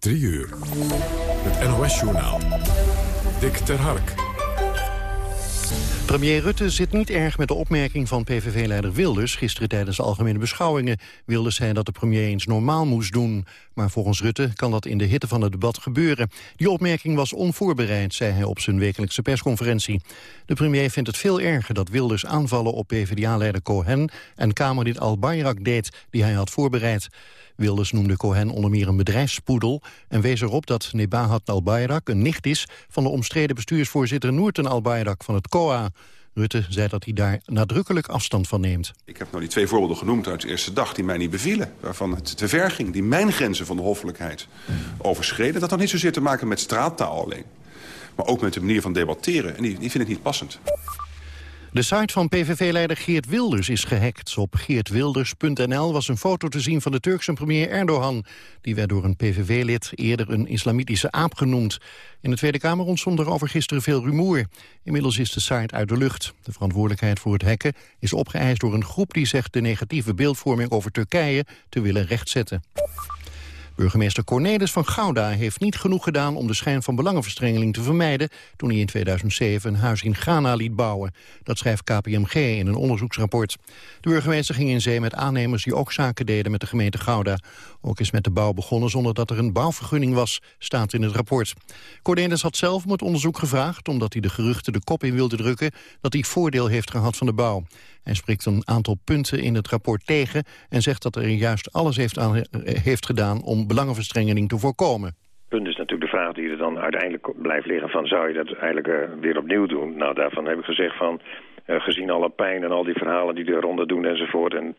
3 uur. Het NOS-journaal. Dick ter Hark. Premier Rutte zit niet erg met de opmerking van PVV-leider Wilders... gisteren tijdens de algemene beschouwingen. Wilders zei dat de premier eens normaal moest doen. Maar volgens Rutte kan dat in de hitte van het debat gebeuren. Die opmerking was onvoorbereid, zei hij op zijn wekelijkse persconferentie. De premier vindt het veel erger dat Wilders aanvallen op PvdA-leider Cohen... en Kamerlid Al-Bayrak deed, die hij had voorbereid. Wilders noemde Cohen onder meer een bedrijfspoedel... en wees erop dat Nebahat al-Bayrak een nicht is... van de omstreden bestuursvoorzitter Noorten al-Bayrak van het COA. Rutte zei dat hij daar nadrukkelijk afstand van neemt. Ik heb nou die twee voorbeelden genoemd uit de eerste dag die mij niet bevielen. Waarvan het te ver ging, die mijn grenzen van de hoffelijkheid overschreden. Dat had niet zozeer te maken met straattaal alleen. Maar ook met de manier van debatteren. En die, die vind ik niet passend. De site van PVV-leider Geert Wilders is gehackt. Op geertwilders.nl was een foto te zien van de Turkse premier Erdogan. Die werd door een PVV-lid eerder een islamitische aap genoemd. In de Tweede Kamer ontstond er over gisteren veel rumoer. Inmiddels is de site uit de lucht. De verantwoordelijkheid voor het hacken is opgeëist door een groep... die zegt de negatieve beeldvorming over Turkije te willen rechtzetten. Burgemeester Cornelis van Gouda heeft niet genoeg gedaan om de schijn van belangenverstrengeling te vermijden toen hij in 2007 een huis in Ghana liet bouwen. Dat schrijft KPMG in een onderzoeksrapport. De burgemeester ging in zee met aannemers die ook zaken deden met de gemeente Gouda. Ook is met de bouw begonnen zonder dat er een bouwvergunning was, staat in het rapport. Cornelis had zelf om het onderzoek gevraagd omdat hij de geruchten de kop in wilde drukken dat hij voordeel heeft gehad van de bouw. Hij spreekt een aantal punten in het rapport tegen... en zegt dat er juist alles heeft, aan, eh, heeft gedaan om belangenverstrengeling te voorkomen punt is natuurlijk de vraag die er dan uiteindelijk blijft liggen van zou je dat eigenlijk uh, weer opnieuw doen? Nou, daarvan heb ik gezegd van uh, gezien alle pijn en al die verhalen die er ronde doen enzovoort en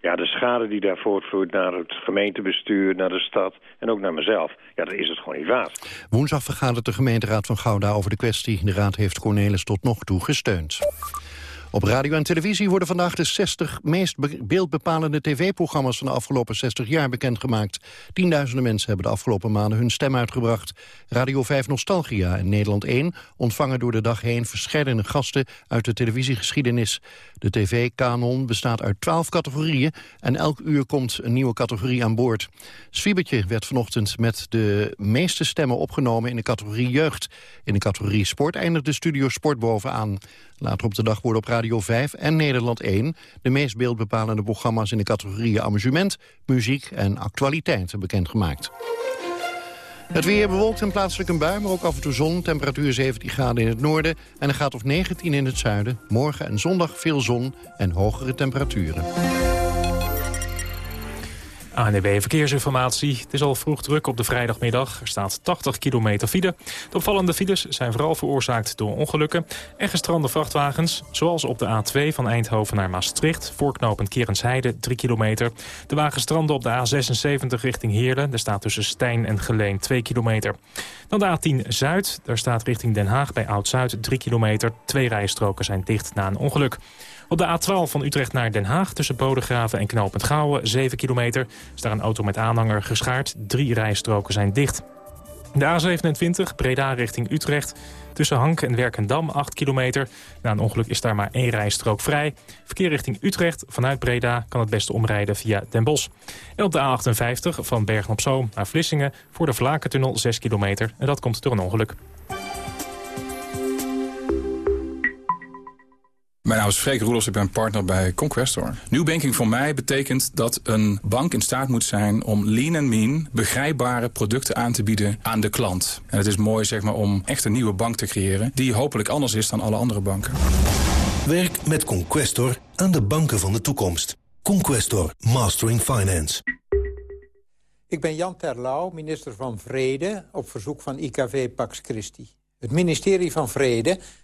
ja, de schade die daar voortvloeit naar het gemeentebestuur, naar de stad en ook naar mezelf, ja, dan is het gewoon niet waard. Woensdag vergadert de gemeenteraad van Gouda over de kwestie. De raad heeft Cornelis tot nog toe gesteund. Op radio en televisie worden vandaag de 60 meest beeldbepalende tv-programma's van de afgelopen 60 jaar bekendgemaakt. Tienduizenden mensen hebben de afgelopen maanden hun stem uitgebracht. Radio 5 Nostalgia en Nederland 1 ontvangen door de dag heen verschillende gasten uit de televisiegeschiedenis. De tv-kanon bestaat uit 12 categorieën en elk uur komt een nieuwe categorie aan boord. Swiebertje werd vanochtend met de meeste stemmen opgenomen in de categorie jeugd. In de categorie sport eindigt de studio Sport bovenaan. Later op de dag worden op Radio 5 en Nederland 1... de meest beeldbepalende programma's in de categorieën amusement, muziek en actualiteiten bekendgemaakt. Het weer bewolkt en plaatselijk een bui, maar ook af en toe zon. Temperatuur 17 graden in het noorden en een graad of 19 in het zuiden. Morgen en zondag veel zon en hogere temperaturen. ANWB Verkeersinformatie. Het is al vroeg druk op de vrijdagmiddag. Er staat 80 kilometer file. De opvallende files zijn vooral veroorzaakt door ongelukken... en gestrande vrachtwagens, zoals op de A2 van Eindhoven naar Maastricht... voorknopend Kerensheide, 3 kilometer. De wagen stranden op de A76 richting Heerlen. Er staat tussen Stijn en Geleen 2 kilometer. Dan de A10 Zuid. Daar staat richting Den Haag bij Oud-Zuid 3 kilometer. Twee rijstroken zijn dicht na een ongeluk. Op de A12 van Utrecht naar Den Haag tussen Bodegraven en Knoopend Gouwen 7 kilometer. Is daar een auto met aanhanger geschaard. Drie rijstroken zijn dicht. De A27 Breda richting Utrecht. Tussen Hank en Werkendam 8 kilometer. Na een ongeluk is daar maar één rijstrook vrij. Verkeer richting Utrecht vanuit Breda kan het beste omrijden via Den Bosch. En op de A58 van Bergen op Zoom naar Vlissingen... voor de Vlakentunnel 6 kilometer. En dat komt door een ongeluk. Mijn naam is Freek Roelofs, ik ben partner bij Conquestor. New banking voor mij betekent dat een bank in staat moet zijn om lean en mean begrijpbare producten aan te bieden aan de klant. En het is mooi zeg maar, om echt een nieuwe bank te creëren die hopelijk anders is dan alle andere banken. Werk met Conquestor aan de banken van de toekomst. Conquestor, Mastering Finance. Ik ben Jan Terlouw, minister van Vrede, op verzoek van IKV Pax Christi. Het ministerie van Vrede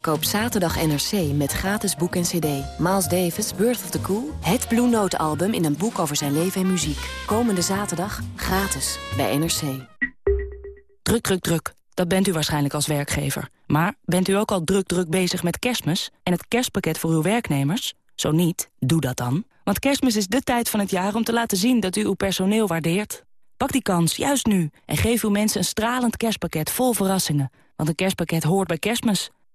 Koop zaterdag NRC met gratis boek en cd. Miles Davis, Birth of the Cool. Het Blue Note album in een boek over zijn leven en muziek. Komende zaterdag gratis bij NRC. Druk, druk, druk. Dat bent u waarschijnlijk als werkgever. Maar bent u ook al druk druk bezig met kerstmis en het kerstpakket voor uw werknemers? Zo niet, doe dat dan. Want kerstmis is de tijd van het jaar om te laten zien dat u uw personeel waardeert. Pak die kans, juist nu, en geef uw mensen een stralend kerstpakket vol verrassingen. Want een kerstpakket hoort bij kerstmis.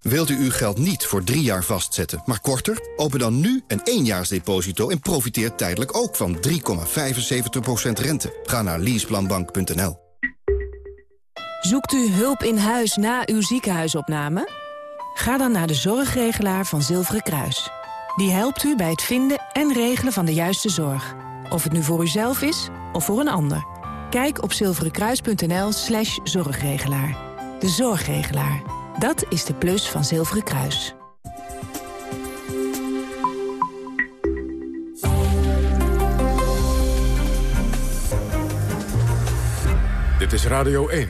Wilt u uw geld niet voor drie jaar vastzetten, maar korter? Open dan nu een éénjaarsdeposito en profiteer tijdelijk ook van 3,75% rente. Ga naar leaseplanbank.nl. Zoekt u hulp in huis na uw ziekenhuisopname? Ga dan naar de zorgregelaar van Zilveren Kruis. Die helpt u bij het vinden en regelen van de juiste zorg. Of het nu voor uzelf is of voor een ander. Kijk op zilverenkruis.nl slash zorgregelaar. De zorgregelaar. Dat is de plus van Zilveren Kruis. Dit is Radio 1.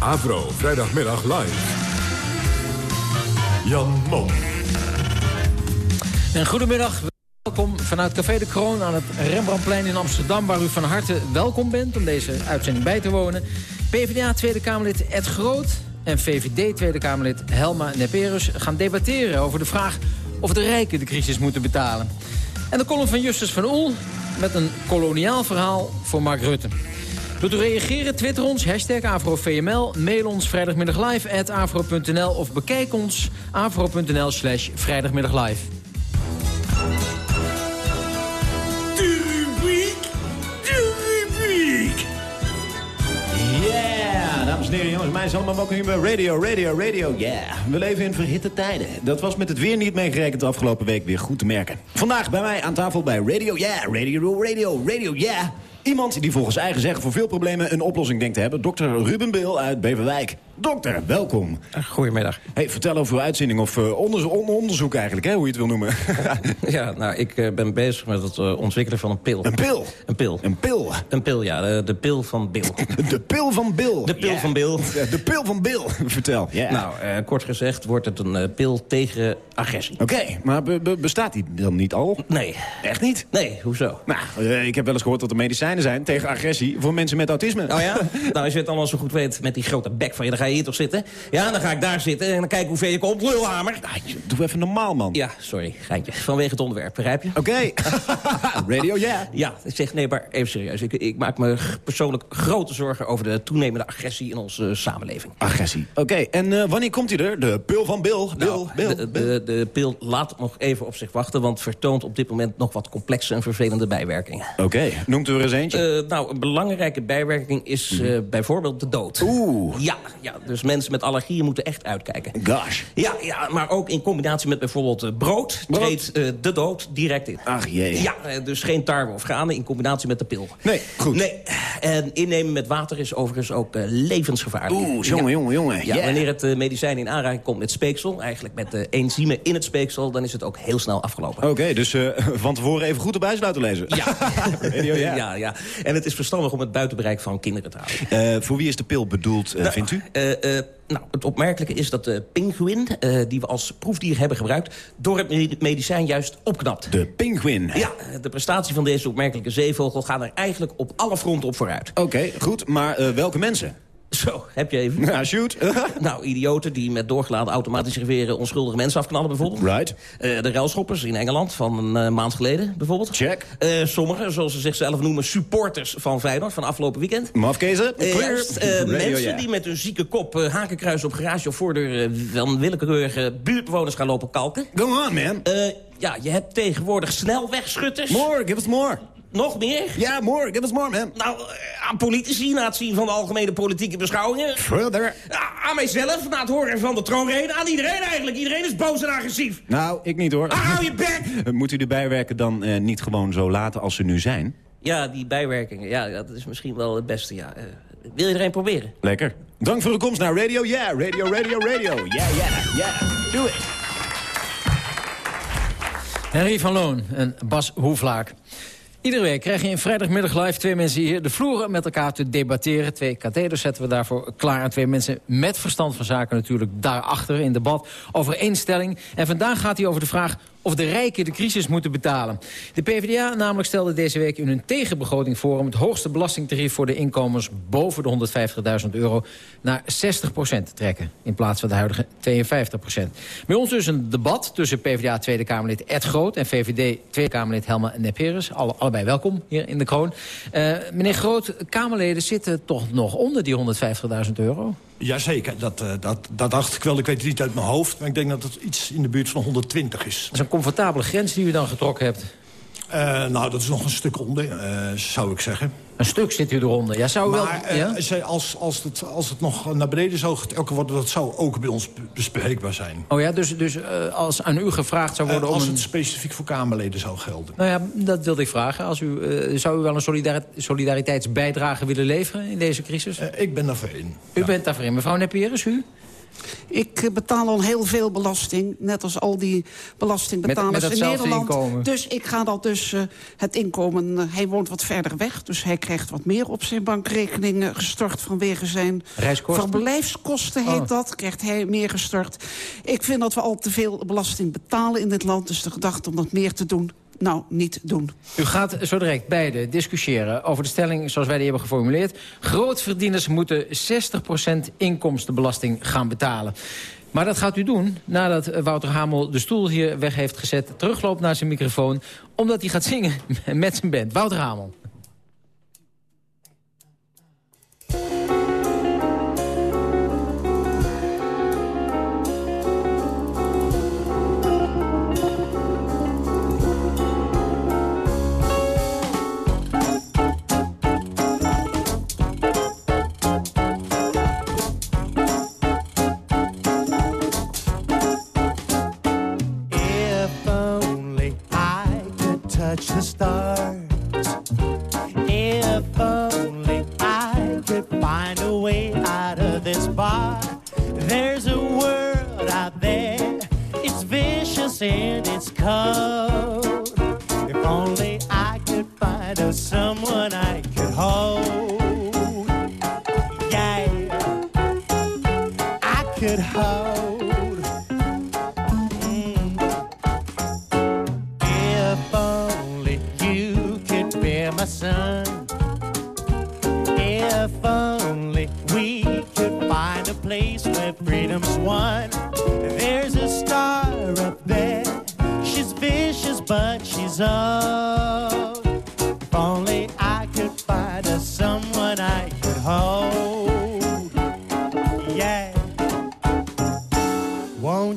Avro, vrijdagmiddag live. Jan Mom. En goedemiddag, welkom vanuit Café de Kroon aan het Rembrandtplein in Amsterdam... waar u van harte welkom bent om deze uitzending bij te wonen. PvdA Tweede Kamerlid Ed Groot en VVD Tweede Kamerlid Helma Neperus... gaan debatteren over de vraag of de rijken de crisis moeten betalen. En de column van Justus van Oel met een koloniaal verhaal voor Mark Rutte. Wilt u reageren? Twitter ons, hashtag AfroVML. Mail ons vrijdagmiddag live at afro.nl of bekijk ons afro.nl slash vrijdagmiddag live. En heren, allemaal welkom hier bij Radio, Radio, Radio, yeah. We leven in verhitte tijden. Dat was met het weer niet meegerekend de afgelopen week weer goed te merken. Vandaag bij mij aan tafel bij Radio, yeah, Radio, Radio, Radio, yeah. Iemand die volgens eigen zeggen voor veel problemen een oplossing denkt te hebben. Dr. Ruben Bil uit Beverwijk. Dokter, welkom. Goedemiddag. Hey, vertel over uw uitzending of uh, on, onderzoek eigenlijk, hè, hoe je het wil noemen. ja, nou, ik uh, ben bezig met het uh, ontwikkelen van een pil. Een pil? Een pil. Een pil? Een pil, ja. De, de pil van Bill. de pil van Bill? De pil yeah. van Bill. De pil van Bill. vertel. Yeah. Nou, kort gezegd wordt het een pil tegen agressie. Oké, okay, maar be be bestaat die dan niet al? Nee. Echt niet? Nee, hoezo? Nou, ik heb wel eens gehoord dat er medicijnen zijn tegen agressie voor mensen met autisme. Oh ja? nou, als je het allemaal zo goed weet met die grote bek van je, ga je hier toch zitten? Ja, dan ga ik daar zitten en dan kijk hoe ver je komt. Lulhamer. Ah, doe even normaal, man. Ja, sorry, geintje. Vanwege het onderwerp, begrijp je? Oké. Okay. Radio, ja. Yeah. Ja, ik zeg, nee, maar even serieus. Ik, ik, maak me persoonlijk grote zorgen over de toenemende agressie in onze uh, samenleving. Agressie. Oké, okay. en uh, wanneer komt hij er? De pil van Bill? Bill, nou, Bill, de, Bill. De, de, pil laat nog even op zich wachten, want vertoont op dit moment nog wat complexe en vervelende bijwerkingen. Oké, okay. noemt u er eens eentje? Uh, nou, een belangrijke bijwerking is uh, bijvoorbeeld de dood. Oeh. Ja, ja, dus mensen met allergieën moeten echt uitkijken. Gosh. Ja, ja, maar ook in combinatie met bijvoorbeeld uh, brood, brood. treedt uh, de dood direct in. Ach jee. Ja, uh, dus geen tarwe of granen in combinatie met de pil. Nee, goed. Nee, en innemen met water is overigens ook levensgevaarlijk. Oeh, jongen, ja. jongen, jongen. Ja, yeah. wanneer het medicijn in aanraking komt met speeksel, eigenlijk met de enzymen in het speeksel, dan is het ook heel snel afgelopen. Oké, okay, dus van tevoren even goed op laten lezen. Ja. Radio, ja, ja. En het is verstandig om het buiten bereik van kinderen te houden. voor wie is de pil bedoeld, nou, vindt u? Nou, het opmerkelijke is dat de pinguïn, uh, die we als proefdier hebben gebruikt... door het medicijn juist opknapt. De pinguïn? Ja, de prestatie van deze opmerkelijke zeevogel gaat er eigenlijk op alle fronten op vooruit. Oké, okay, goed. Maar uh, welke mensen? Zo, heb je even... Ja, shoot. nou, idioten die met doorgeladen automatische geweren onschuldige mensen afknallen bijvoorbeeld. Right. Uh, de ruilschoppers in Engeland van een uh, maand geleden bijvoorbeeld. Check. Uh, sommigen, zoals ze zichzelf noemen, supporters van Feyenoord van afgelopen weekend. Mafkezen. Clear. mensen yeah. die met hun zieke kop hakenkruis op garage of voordeur van willekeurige buurtbewoners gaan lopen kalken. Go on, man. ja, je hebt tegenwoordig snelwegschutters. More, give us more. Nog meer? Ja, yeah, more. Give us more, man. Nou, aan politici, na het zien van de algemene politieke beschouwingen. Further. aan mijzelf, na het horen van de troonrede. Aan iedereen eigenlijk. Iedereen is boos en agressief. Nou, ik niet hoor. Ah, hou je bek! Moet u de bijwerken dan uh, niet gewoon zo laten als ze nu zijn? Ja, die bijwerkingen. Ja, dat is misschien wel het beste, ja. Uh, wil je er een proberen? Lekker. Dank voor uw komst naar Radio Yeah, Radio, Radio, Radio. Yeah, yeah, yeah. Doe het. Henry van Loon en Bas Hoeflaak. Iedere week krijg je in vrijdagmiddag live twee mensen hier de vloer met elkaar te debatteren. Twee katheders zetten we daarvoor klaar. En twee mensen met verstand van zaken natuurlijk daarachter in debat over één stelling. En vandaag gaat hij over de vraag of de rijken de crisis moeten betalen. De PvdA namelijk stelde deze week in hun tegenbegroting voor... om het hoogste belastingtarief voor de inkomens boven de 150.000 euro... naar 60% te trekken, in plaats van de huidige 52% Bij ons dus een debat tussen PvdA Tweede Kamerlid Ed Groot... en VVD Tweede Kamerlid Helma Neperes. Alle, allebei welkom hier in de kroon. Uh, meneer Groot, Kamerleden zitten toch nog onder die 150.000 euro? Jazeker, dat, uh, dat, dat dacht ik wel. Ik weet het niet uit mijn hoofd, maar ik denk dat het iets in de buurt van 120 is. Dat is een comfortabele grens die u dan getrokken hebt. Uh, nou, dat is nog een stuk onder, uh, zou ik zeggen. Een stuk zit u eronder. Ja, zou maar wel, ja? uh, als, als, het, als het nog naar beneden zou getrokken worden... dat zou ook bij ons bespreekbaar zijn. Oh ja, dus, dus als aan u gevraagd zou worden... als om het specifiek voor Kamerleden zou gelden. Nou ja, dat wilde ik vragen. Als u, zou u wel een solidar solidariteitsbijdrage willen leveren in deze crisis? ik ben daarvoor in. U ja. bent daarvoor in. Mevrouw Nepierus, u? Ik betaal al heel veel belasting, net als al die belastingbetalers met, met in Nederland. Inkomen. Dus ik ga dat dus, uh, het inkomen, uh, hij woont wat verder weg... dus hij krijgt wat meer op zijn bankrekening uh, gestort vanwege zijn... Verblijfskosten heet oh. dat, krijgt hij meer gestort. Ik vind dat we al te veel belasting betalen in dit land... dus de gedachte om dat meer te doen, nou niet doen. U gaat zo direct beide discussiëren over de stelling zoals wij die hebben geformuleerd. Grootverdieners moeten 60% inkomstenbelasting gaan betalen. Maar dat gaat u doen nadat Wouter Hamel de stoel hier weg heeft gezet... terugloopt naar zijn microfoon, omdat hij gaat zingen met zijn band. Wouter Hamel. Touch the stars. If only I could find a way out of this bar. There's a world out there, it's vicious and it's cold. If only I could find a someone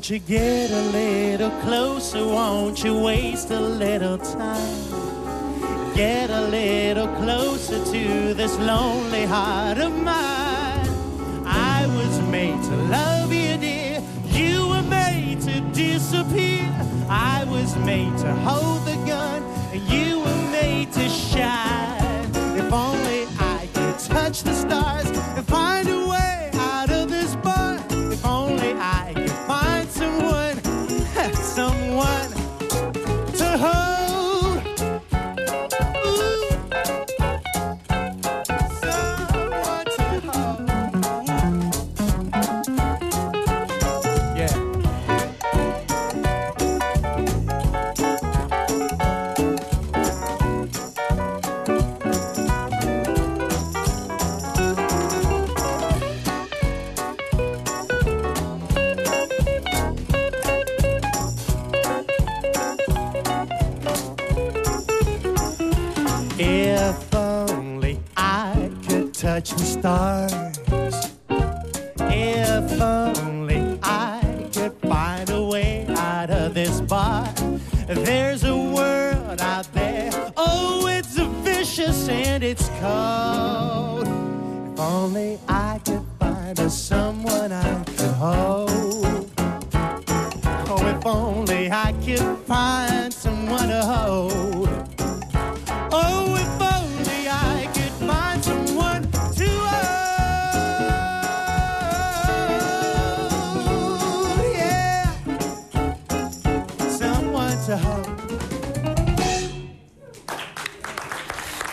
Won't you get a little closer? Won't you waste a little time? get a little closer to this lonely heart of mine. I was made to love you, dear. You were made to disappear. I was made to hold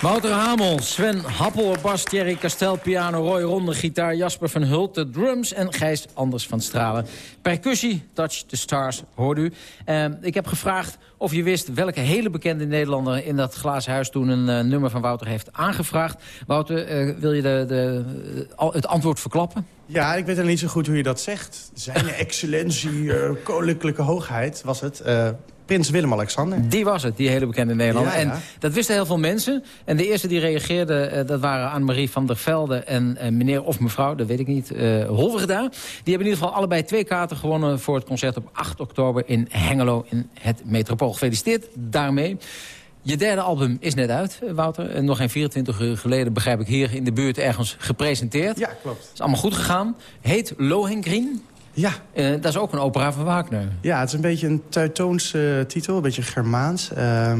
Wouter Hamel, Sven Happel bas, Thierry Castel, piano, Roy Ronde, gitaar, Jasper van Hult, de drums en Gijs Anders van Stralen. Percussie, Touch the Stars, hoort u. Uh, ik heb gevraagd of je wist welke hele bekende Nederlander in dat glazen huis toen een uh, nummer van Wouter heeft aangevraagd. Wouter, uh, wil je de, de, het antwoord verklappen? Ja, ik weet nog niet zo goed hoe je dat zegt. Zijn excellentie, koninklijke hoogheid was het. Prins Willem-Alexander. Die was het, die hele bekende Nederlander. Ja, ja. En dat wisten heel veel mensen. En de eerste die reageerden, uh, dat waren Annemarie van der Velde... en uh, meneer of mevrouw, dat weet ik niet, uh, Holverda. Die hebben in ieder geval allebei twee kaarten gewonnen... voor het concert op 8 oktober in Hengelo in het Metropool. Gefeliciteerd daarmee. Je derde album is net uit, Wouter. Nog geen 24 uur geleden, begrijp ik, hier in de buurt ergens gepresenteerd. Ja, klopt. Het is allemaal goed gegaan. Heet Lohengrin. Ja. Uh, dat is ook een opera van Wagner. Ja, het is een beetje een Teutoonse uh, titel, een beetje Germaans. Uh,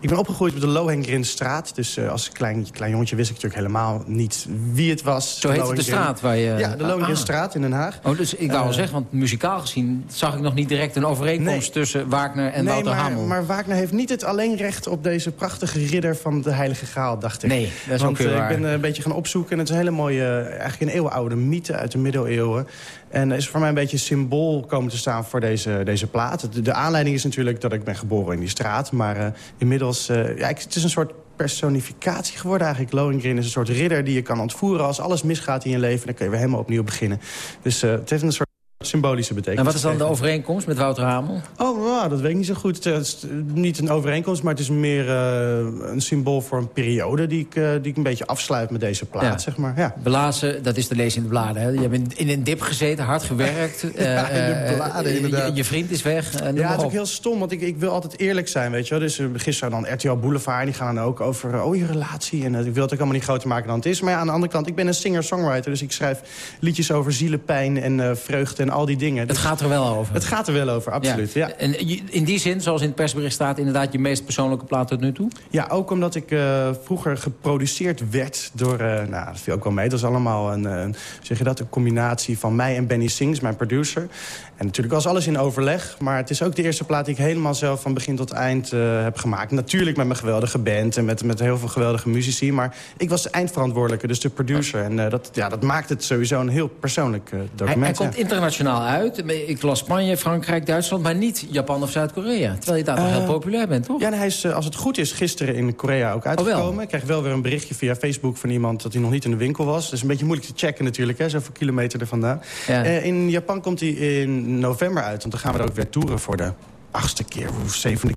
ik ben opgegroeid op de Lohengrinstraat. Dus uh, als klein, klein jongetje wist ik natuurlijk helemaal niet wie het was. Zo heet het de straat waar je... Ja, de Lohengrinstraat ah. in Den Haag. Oh, dus ik wou al zeggen, want muzikaal gezien... zag ik nog niet direct een overeenkomst nee. tussen Wagner en nee, Wouter maar, Hamel. maar Wagner heeft niet het alleenrecht op deze prachtige ridder van de Heilige Graal, dacht ik. Nee, dat is want, ook ik ben een beetje gaan opzoeken en het is een hele mooie, eigenlijk een eeuwenoude mythe uit de middeleeuwen. En is voor mij een beetje een symbool komen te staan voor deze, deze plaat. De, de aanleiding is natuurlijk dat ik ben geboren in die straat. Maar uh, inmiddels, uh, ja, het is een soort personificatie geworden eigenlijk. Lohengrin is een soort ridder die je kan ontvoeren. Als alles misgaat in je leven, dan kun je weer helemaal opnieuw beginnen. Dus uh, het heeft een soort symbolische betekenis. En wat is dan de overeenkomst met Wouter Hamel? Oh, nou, dat weet ik niet zo goed. Het is niet een overeenkomst, maar het is meer uh, een symbool voor een periode... die ik, uh, die ik een beetje afsluit met deze plaat, ja. zeg maar. Ja. Belazen, dat is te lezen in de bladen. Hè? Je hebt in een dip gezeten, hard gewerkt. ja, in de bladen, inderdaad. Je, je, vriend is weg. ja, het is ook heel stom, want ik, ik wil altijd eerlijk zijn, weet je wel. Dus uh, gisteren dan RTL Boulevard, die gaan dan ook over... oh, je relatie, en ik wil het ook allemaal niet groter maken dan het is. Maar ja, aan de andere kant, ik ben een singer-songwriter... dus ik schrijf liedjes over zielenpijn en vreugde en al die dingen. Het Dus gaat er wel over. Het gaat er wel over, absoluut. Ja. Ja. En in die zin, zoals in het persbericht staat... inderdaad je meest persoonlijke plaat tot nu toe? Ja, ook omdat ik uh, vroeger geproduceerd werd door... Uh, nou, dat viel ook wel mee. Dat is allemaal een, een, zeg je dat, een combinatie van mij en Benny Sings, mijn producer. En natuurlijk was alles in overleg. Maar het is ook de eerste plaat die ik helemaal zelf van begin tot eind uh, heb gemaakt. Natuurlijk met mijn geweldige band en met, met heel veel geweldige muzici. Maar ik was de eindverantwoordelijke, dus de producer. En dat, ja, dat maakt het sowieso een heel persoonlijk document. Hij, hij komt internationaal uit. Ik las Spanje, Frankrijk, Duitsland, maar niet Japan of Zuid-Korea. Terwijl je daar toch heel populair bent, toch? Ja, hij is, als het goed is, gisteren in Korea ook uitgekomen. Oh, ik kreeg wel weer een berichtje via Facebook van iemand... dat hij nog niet in de winkel was. Dat is een beetje moeilijk te checken natuurlijk, hè, zoveel kilometer er vandaan. Ja. Uh, in Japan komt hij in november uit, want dan gaan we er ook weer toeren voor de achtste keer of zevende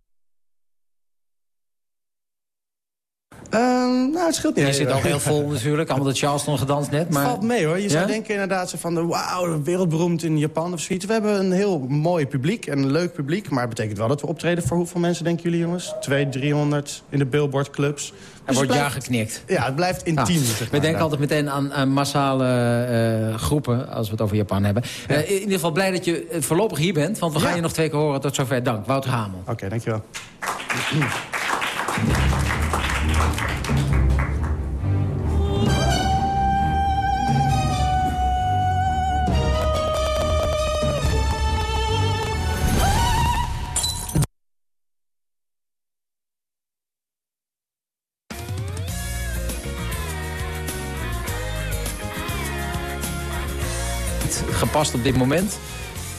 Uh, nou, het scheelt niet. Je zit ook heel vol natuurlijk. Allemaal de Charleston gedanst net. Maar... Valt mee hoor. Je zou denken inderdaad zo van... wauw, wereldberoemd in Japan of zoiets. We hebben een heel mooi publiek en een leuk publiek. Maar het betekent wel dat we optreden voor hoeveel mensen denken jullie jongens? 200, 300 in de Billboard clubs. Er dus wordt ja geknikt. Ja, het blijft intiem. Ah, zeg maar, we denken altijd meteen aan, aan massale uh, groepen, als we het over Japan hebben. Ja. Uh, in ieder geval blij dat je voorlopig hier bent, want we gaan je nog twee keer horen. Tot zover. Dank. Wouter Hamel. Oké, okay, dankjewel. Gepast op dit moment.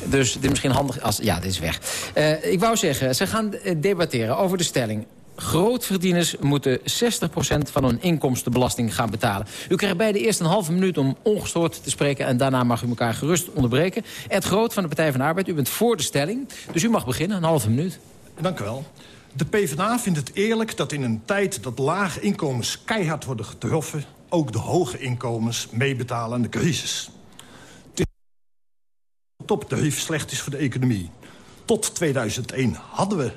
Dus dit is misschien handig als... Ja, dit is weg. Uh, ik wou zeggen, ze gaan debatteren over de stelling. Grootverdieners moeten 60% van hun inkomstenbelasting gaan betalen. U krijgt bij de eerst een halve minuut om ongestoord te spreken... en daarna mag u elkaar gerust onderbreken. Ed Groot van de Partij van de Arbeid, u bent voor de stelling. Dus u mag beginnen, een halve minuut. Dank u wel. De PvdA vindt het eerlijk dat in een tijd dat lage inkomens keihard worden getroffen... ook de hoge inkomens meebetalen aan de crisis toptarief slecht is voor de economie. Tot 2001 hadden we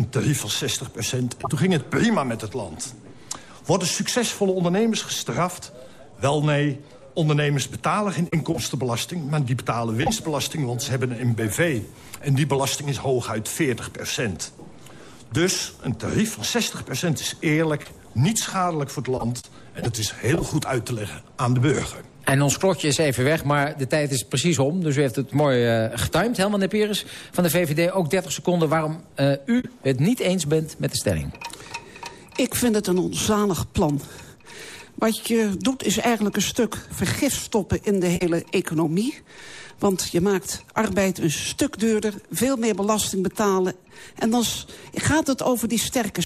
een tarief van 60 procent. En toen ging het prima met het land. Worden succesvolle ondernemers gestraft? Wel nee, ondernemers betalen geen inkomstenbelasting... maar die betalen winstbelasting, want ze hebben een MBV. En die belasting is hooguit 40 procent. Dus een tarief van 60 procent is eerlijk, niet schadelijk voor het land... en het is heel goed uit te leggen aan de burger. En ons klokje is even weg, maar de tijd is precies om. Dus u heeft het mooi uh, getimed. Helman Neperis van de VVD, ook 30 seconden... waarom uh, u het niet eens bent met de stelling. Ik vind het een onzalig plan. Wat je doet is eigenlijk een stuk vergif stoppen in de hele economie. Want je maakt arbeid een stuk duurder, veel meer belasting betalen. En dan gaat het over die sterke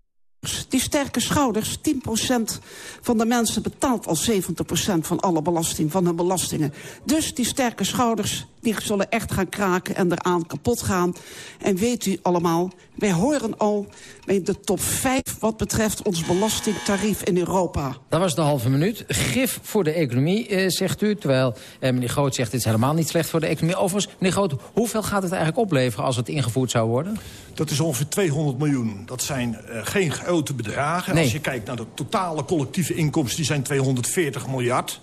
die sterke schouders, 10% van de mensen betaalt al 70% van alle belasting, van hun belastingen. Dus die sterke schouders, die zullen echt gaan kraken en eraan kapot gaan. En weet u allemaal, wij horen al bij de top 5 wat betreft ons belastingtarief in Europa. Dat was de halve minuut. Gif voor de economie, eh, zegt u. Terwijl eh, meneer Groot zegt, het is helemaal niet slecht voor de economie. Overigens, meneer Groot, hoeveel gaat het eigenlijk opleveren als het ingevoerd zou worden? Dat is ongeveer 200 miljoen. Dat zijn uh, geen grote bedragen. Als je kijkt naar de totale collectieve inkomsten, die zijn 240 miljard.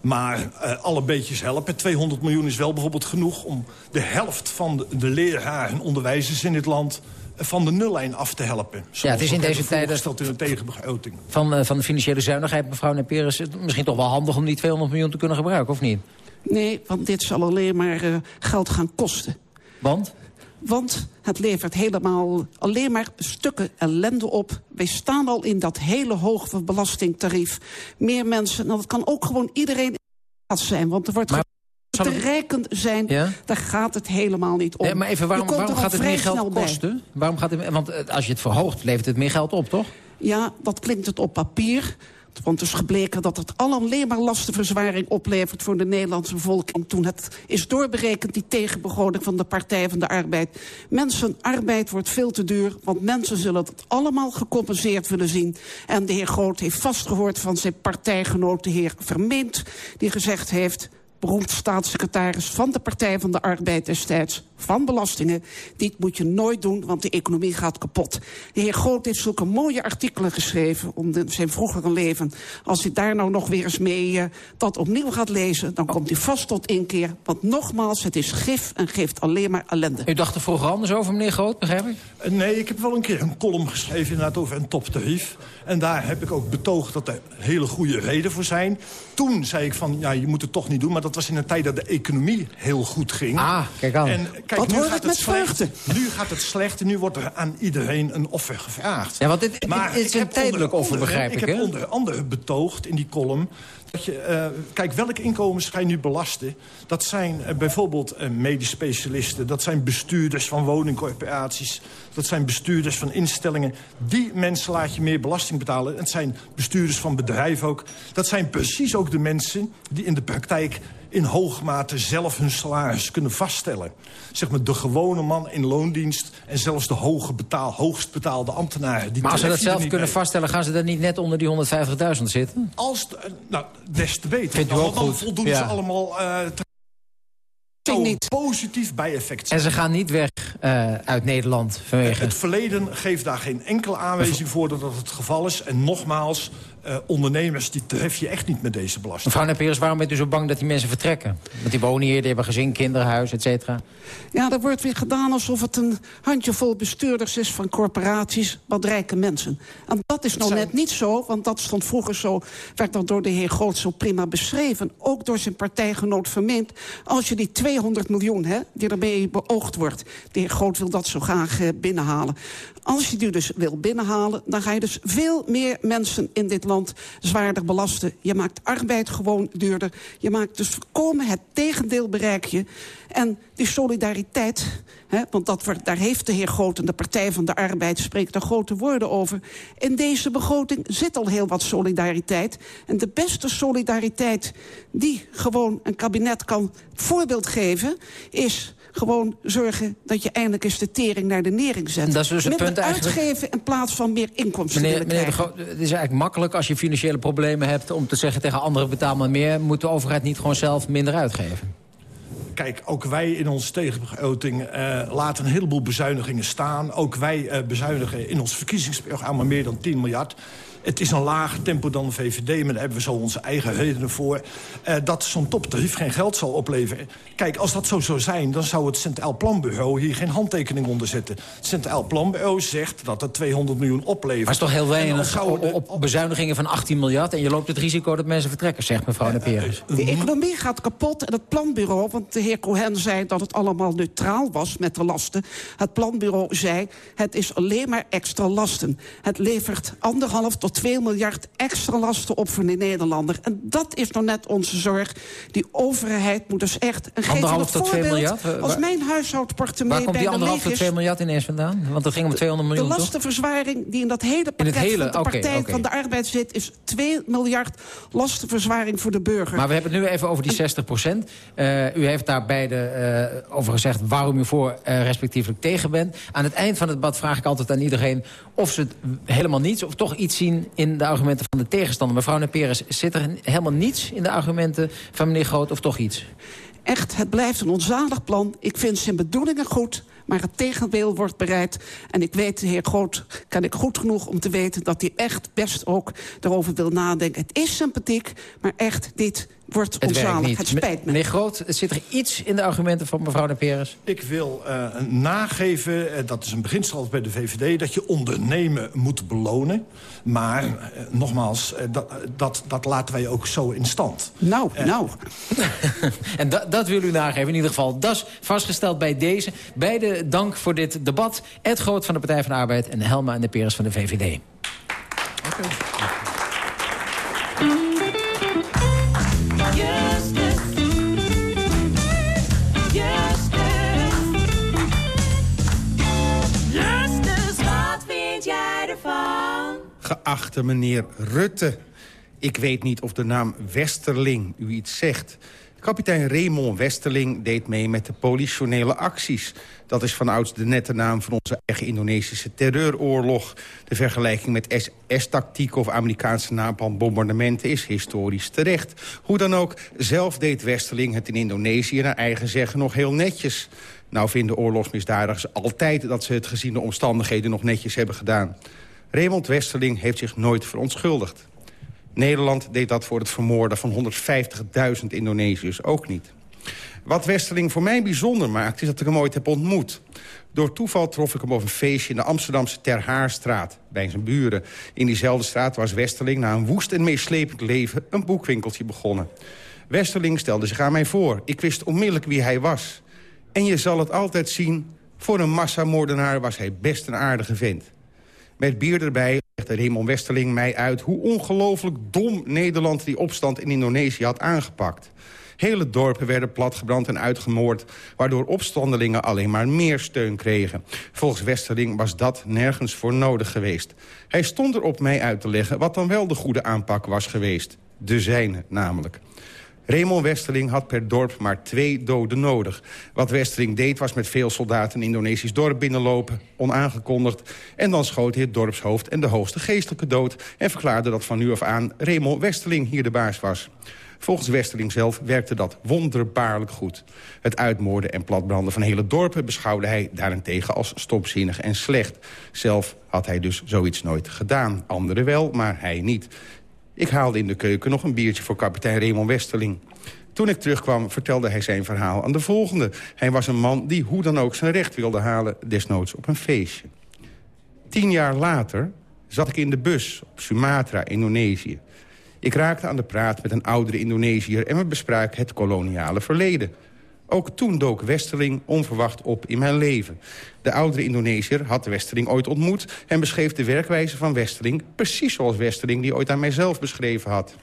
Maar uh, alle beetjes helpen. 200 miljoen is wel bijvoorbeeld genoeg om de helft van de, de leraren en onderwijzers in dit land eh, van de nullijn af te helpen. Ja, het is in deze tijd in een tegenbegroting. Van, uh, van de financiële zuinigheid, mevrouw Neperes, misschien toch wel handig om die 200 miljoen te kunnen gebruiken, of niet? Nee, want dit zal alleen maar uh, geld gaan kosten. Want? Want het levert helemaal alleen maar stukken ellende op. Wij staan al in dat hele hoge belastingtarief. Meer mensen, nou dat kan ook gewoon iedereen zijn. Want er wordt maar te rijken zijn, ja? daar gaat het helemaal niet om. Ja, maar even, waarom, waarom gaat het meer geld kosten? Waarom gaat het, want als je het verhoogt, levert het meer geld op, toch? Ja, dat klinkt het op papier. Want is gebleken dat het alleen maar lastenverzwaring oplevert... voor de Nederlandse bevolking. Toen het is doorberekend, die tegenbegroting van de Partij van de Arbeid. Mensen, arbeid wordt veel te duur, want mensen zullen het allemaal gecompenseerd willen zien. En de heer Groot heeft vastgehoord van zijn partijgenoot, de heer Vermeend... die gezegd heeft, beroemd staatssecretaris van de Partij van de Arbeid destijds van belastingen. Dit moet je nooit doen, want de economie gaat kapot. De heer Groot heeft zulke mooie artikelen geschreven om de, zijn vroegere leven. Als hij daar nou nog weer eens mee uh, dat opnieuw gaat lezen... dan komt hij vast tot inkeer. Want nogmaals, het is gif en geeft alleen maar ellende. U dacht er vroeger anders over, meneer Groot, begrijp ik? Uh, nee, ik heb wel een keer een column geschreven inderdaad over een toptarief. En daar heb ik ook betoogd dat er hele goede reden voor zijn. Toen zei ik van, ja, je moet het toch niet doen. Maar dat was in een tijd dat de economie heel goed ging. Ah, kijk aan. En, Kijk, Wat gaat het, met slecht. Nu gaat het slecht en nu wordt er aan iedereen een offer gevraagd. Ja, want dit, maar dit is een tijdelijk offer, begrijp ik. Ik heb onder andere betoogd in die column... Dat je, uh, kijk, welke inkomens ga je nu belasten? Dat zijn uh, bijvoorbeeld uh, medisch specialisten. Dat zijn bestuurders van woningcorporaties. Dat zijn bestuurders van instellingen. Die mensen laat je meer belasting betalen. Het zijn bestuurders van bedrijven ook. Dat zijn precies ook de mensen die in de praktijk in hoge mate zelf hun salaris kunnen vaststellen. Zeg maar de gewone man in loondienst... en zelfs de hoge betaal, hoogst betaalde ambtenaren. Die maar als ze dat zelf kunnen vaststellen... gaan ze dan niet net onder die 150.000 zitten? Als, nou, des te beter. Vindt u ook dan, goed? voldoen ja. ze allemaal... Uh, niet. positief bijeffect En ze gaan niet weg uh, uit Nederland vanwege... Het verleden geeft daar geen enkele aanwijzing voor dat dat het geval is. En nogmaals, uh, ondernemers die tref je echt niet met deze belasting. Mevrouw Neperes, waarom bent u zo bang dat die mensen vertrekken? Want die wonen hier, die hebben gezin, kinderhuis, et cetera. Ja, er wordt weer gedaan alsof het een handjevol bestuurders is... van corporaties, wat rijke mensen. En dat is nou zijn... net niet zo, want dat stond vroeger zo... werd dat door de heer Groot zo prima beschreven. Ook door zijn partijgenoot Vermeend. Als je die 200 miljoen, hè, die ermee beoogd wordt... de heer Groot wil dat zo graag uh, binnenhalen. Als je die dus wil binnenhalen, dan ga je dus veel meer mensen in dit land zwaarder belasten. Je maakt arbeid gewoon duurder. Je maakt dus voorkomen het tegendeel bereik je. En die solidariteit, hè, want dat daar heeft de heer Groot en de Partij van de Arbeid... spreekt daar grote woorden over. In deze begroting zit al heel wat solidariteit. En de beste solidariteit die gewoon een kabinet kan voorbeeld geven... is gewoon zorgen dat je eindelijk eens de tering naar de nering zet. Dat is dus het Minder punt eigenlijk... uitgeven in plaats van meer inkomsten meneer, willen meneer krijgen. het is eigenlijk makkelijk als je financiële problemen hebt... om te zeggen tegen anderen betaal maar meer. Moet de overheid niet gewoon zelf minder uitgeven? Kijk, ook wij in onze tegenbegroting uh, laten een heleboel bezuinigingen staan. Ook wij uh, bezuinigen in ons verkiezingsprogramma meer dan 10 miljard. Het is een lager tempo dan de VVD... maar daar hebben we zo onze eigen redenen voor... Uh, dat zo'n toptarief geen geld zal opleveren. Kijk, als dat zo zou zijn, dan zou het Centraal Planbureau... hier geen handtekening onder zetten. Het Centraal Planbureau zegt dat het 200 miljoen oplevert. Maar is toch heel weinig op, op bezuinigingen van 18 miljard... en je loopt het risico dat mensen vertrekken, zegt mevrouw de Peres. De economie gaat kapot en het planbureau... want de heer Cohen zei dat het allemaal neutraal was met de lasten. Het planbureau zei, het is alleen maar extra lasten. Het levert anderhalf tot 2 miljard extra lasten op voor de Nederlander. En dat is nou net onze zorg. Die overheid moet dus echt... Een anderhalf tot 2 miljard? Als mijn huishoudportemonnee Waar komt die anderhalf tot 2 miljard ineens vandaan? Want er ging om 200 miljoen, De lastenverzwaring die in dat hele pakket hele, van de Partij okay, okay. van de Arbeid zit... is 2 miljard lastenverzwaring voor de burger. Maar we hebben het nu even over die 60 procent. Uh, u heeft daar beide uh, over gezegd waarom u voor uh, respectievelijk tegen bent. Aan het eind van het debat vraag ik altijd aan iedereen... of ze het helemaal niets of toch iets zien in de argumenten van de tegenstander. Mevrouw Neperes, zit er helemaal niets in de argumenten van meneer Groot of toch iets? Echt, het blijft een onzalig plan. Ik vind zijn bedoelingen goed, maar het tegendeel wordt bereid. En ik weet, de heer Groot, kan ik goed genoeg om te weten... dat hij echt best ook erover wil nadenken. Het is sympathiek, maar echt, dit wordt het onzalig. Het spijt me. Meneer Groot, zit er iets in de argumenten van mevrouw de Peres? Ik wil uh, nageven, uh, dat is een beginsel bij de VVD... dat je ondernemen moet belonen. Maar, uh, nogmaals, dat, dat, dat laten wij ook zo in stand. Nou, nou. en da dat wil u nageven in ieder geval. Dat is vastgesteld bij deze. Beide dank voor dit debat. Ed Groot van de Partij van de Arbeid... en Helma en de Peres van de VVD. Okay. Geachte meneer Rutte, ik weet niet of de naam Westerling u iets zegt. Kapitein Raymond Westerling deed mee met de politionele acties. Dat is vanouds de nette naam van onze eigen Indonesische terreuroorlog. De vergelijking met SS-tactiek of Amerikaanse napalmbombardementen is historisch terecht. Hoe dan ook, zelf deed Westerling het in Indonesië naar eigen zeggen nog heel netjes. Nou vinden oorlogsmisdadigers altijd dat ze het gezien de omstandigheden nog netjes hebben gedaan. Raymond Westerling heeft zich nooit verontschuldigd. Nederland deed dat voor het vermoorden van 150.000 Indonesiërs ook niet. Wat Westerling voor mij bijzonder maakt, is dat ik hem ooit heb ontmoet. Door toeval trof ik hem op een feestje in de Amsterdamse Terhaarstraat... bij zijn buren. In diezelfde straat was Westerling na een woest en meeslepend leven... een boekwinkeltje begonnen. Westerling stelde zich aan mij voor. Ik wist onmiddellijk wie hij was. En je zal het altijd zien, voor een massamoordenaar was hij best een aardige vent. Met bier erbij legde Raymond Westerling mij uit... hoe ongelooflijk dom Nederland die opstand in Indonesië had aangepakt. Hele dorpen werden platgebrand en uitgemoord... waardoor opstandelingen alleen maar meer steun kregen. Volgens Westerling was dat nergens voor nodig geweest. Hij stond erop mij uit te leggen wat dan wel de goede aanpak was geweest. De zijne namelijk. Raymond Westerling had per dorp maar twee doden nodig. Wat Westerling deed was met veel soldaten een Indonesisch dorp binnenlopen, onaangekondigd. En dan schoot hij het dorpshoofd en de hoogste geestelijke dood... en verklaarde dat van nu af aan Raymond Westerling hier de baas was. Volgens Westerling zelf werkte dat wonderbaarlijk goed. Het uitmoorden en platbranden van hele dorpen beschouwde hij daarentegen als stopzinnig en slecht. Zelf had hij dus zoiets nooit gedaan. Anderen wel, maar hij niet. Ik haalde in de keuken nog een biertje voor kapitein Raymond Westerling. Toen ik terugkwam vertelde hij zijn verhaal aan de volgende. Hij was een man die hoe dan ook zijn recht wilde halen, desnoods op een feestje. Tien jaar later zat ik in de bus op Sumatra, Indonesië. Ik raakte aan de praat met een oudere Indonesiër... en we bespraken het koloniale verleden. Ook toen dook Westerling onverwacht op in mijn leven. De oudere Indonesiër had Westerling ooit ontmoet... en beschreef de werkwijze van Westerling... precies zoals Westerling die ooit aan mijzelf beschreven had.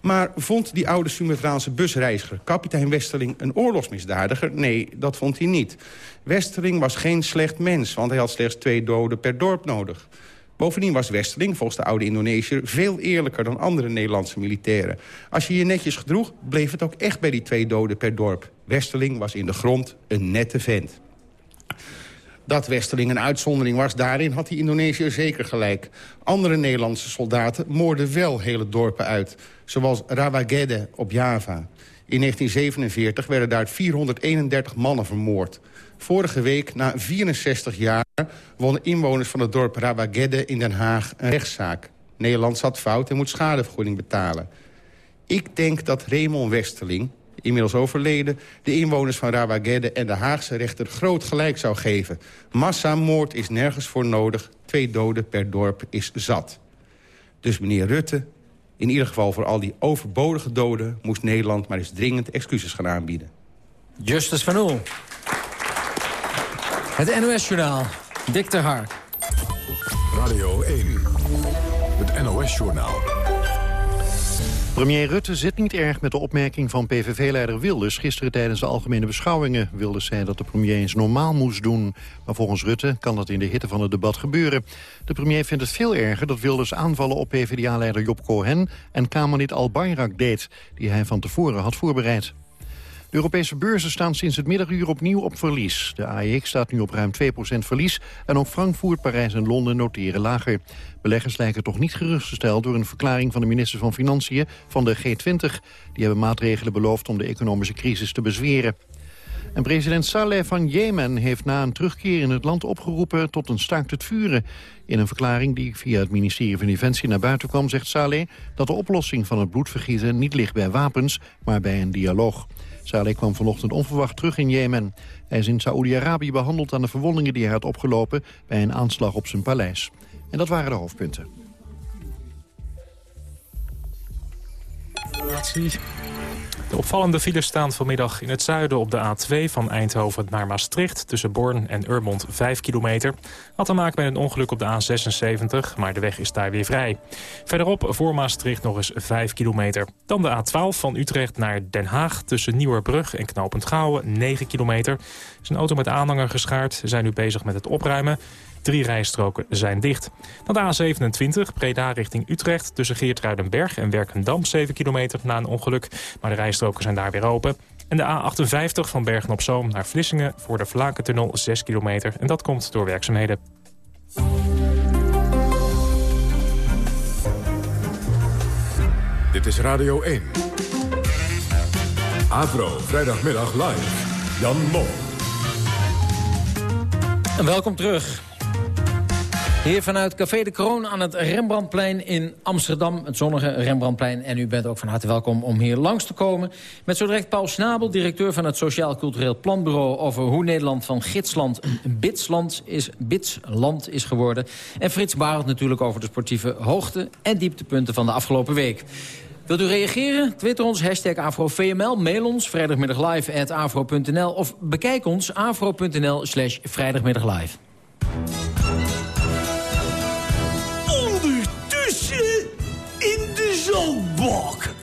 Maar vond die oude Sumatraanse busreiziger, kapitein Westerling... een oorlogsmisdadiger? Nee, dat vond hij niet. Westerling was geen slecht mens, want hij had slechts twee doden per dorp nodig. Bovendien was Westerling, volgens de oude Indonesiër... veel eerlijker dan andere Nederlandse militairen. Als je je netjes gedroeg, bleef het ook echt bij die twee doden per dorp. Westerling was in de grond een nette vent. Dat Westerling een uitzondering was, daarin had die Indonesiër zeker gelijk. Andere Nederlandse soldaten moorden wel hele dorpen uit. Zoals Rawagede op Java. In 1947 werden daar 431 mannen vermoord. Vorige week, na 64 jaar, wonnen inwoners van het dorp Rawagede in Den Haag een rechtszaak. Nederland zat fout en moet schadevergoeding betalen. Ik denk dat Raymond Westerling, inmiddels overleden... de inwoners van Rawagedde en de Haagse rechter groot gelijk zou geven. Massamoord is nergens voor nodig. Twee doden per dorp is zat. Dus meneer Rutte, in ieder geval voor al die overbodige doden... moest Nederland maar eens dringend excuses gaan aanbieden. Justus van Oel. Het NOS-journaal. Dick ter Hark. Radio 1. Het NOS-journaal. Premier Rutte zit niet erg met de opmerking van PVV-leider Wilders... gisteren tijdens de algemene beschouwingen. Wilders zei dat de premier eens normaal moest doen. Maar volgens Rutte kan dat in de hitte van het debat gebeuren. De premier vindt het veel erger dat Wilders aanvallen op PvdA-leider Job Cohen... en Kamerlid Al Bayrak deed, die hij van tevoren had voorbereid. De Europese beurzen staan sinds het middaguur opnieuw op verlies. De AEX staat nu op ruim 2% verlies en ook Frankfurt, Parijs en Londen noteren lager. Beleggers lijken toch niet gerustgesteld door een verklaring van de minister van Financiën van de G20. Die hebben maatregelen beloofd om de economische crisis te bezweren. En president Saleh van Jemen heeft na een terugkeer in het land opgeroepen tot een staakt het vuren. In een verklaring die via het ministerie van Defensie naar buiten kwam, zegt Saleh dat de oplossing van het bloedvergieten niet ligt bij wapens, maar bij een dialoog. Saleh kwam vanochtend onverwacht terug in Jemen. Hij is in Saoedi-Arabië behandeld aan de verwondingen die hij had opgelopen bij een aanslag op zijn paleis. En dat waren de hoofdpunten. De opvallende files staan vanmiddag in het zuiden op de A2 van Eindhoven naar Maastricht... tussen Born en Urmond 5 kilometer. Had te maken met een ongeluk op de A76, maar de weg is daar weer vrij. Verderop voor Maastricht nog eens 5 kilometer. Dan de A12 van Utrecht naar Den Haag tussen Nieuwerbrug en Knopend Gouwen 9 kilometer. Er is een auto met aanhanger geschaard. Ze zijn nu bezig met het opruimen. Drie rijstroken zijn dicht. Dan de A27, Breda richting Utrecht... tussen Geertruidenberg en Werkendam, 7 kilometer na een ongeluk. Maar de rijstroken zijn daar weer open. En de A58 van Bergen-op-Zoom naar Vlissingen... voor de Vlakentunnel, 6 kilometer. En dat komt door werkzaamheden. Dit is Radio 1. Avro, vrijdagmiddag live. Jan Mol. En welkom terug. Hier vanuit Café de Kroon aan het Rembrandtplein in Amsterdam. Het zonnige Rembrandtplein. En u bent ook van harte welkom om hier langs te komen. Met zo Paul Snabel, directeur van het Sociaal Cultureel Planbureau... over hoe Nederland van gidsland een bitsland is, bitsland is geworden. En Frits Barend natuurlijk over de sportieve hoogte... en dieptepunten van de afgelopen week. Wilt u reageren? Twitter ons, hashtag AfroVML. Mail ons, vrijdagmiddag live at afro.nl. Of bekijk ons, afro.nl slash vrijdagmiddag Ondertussen zandbak.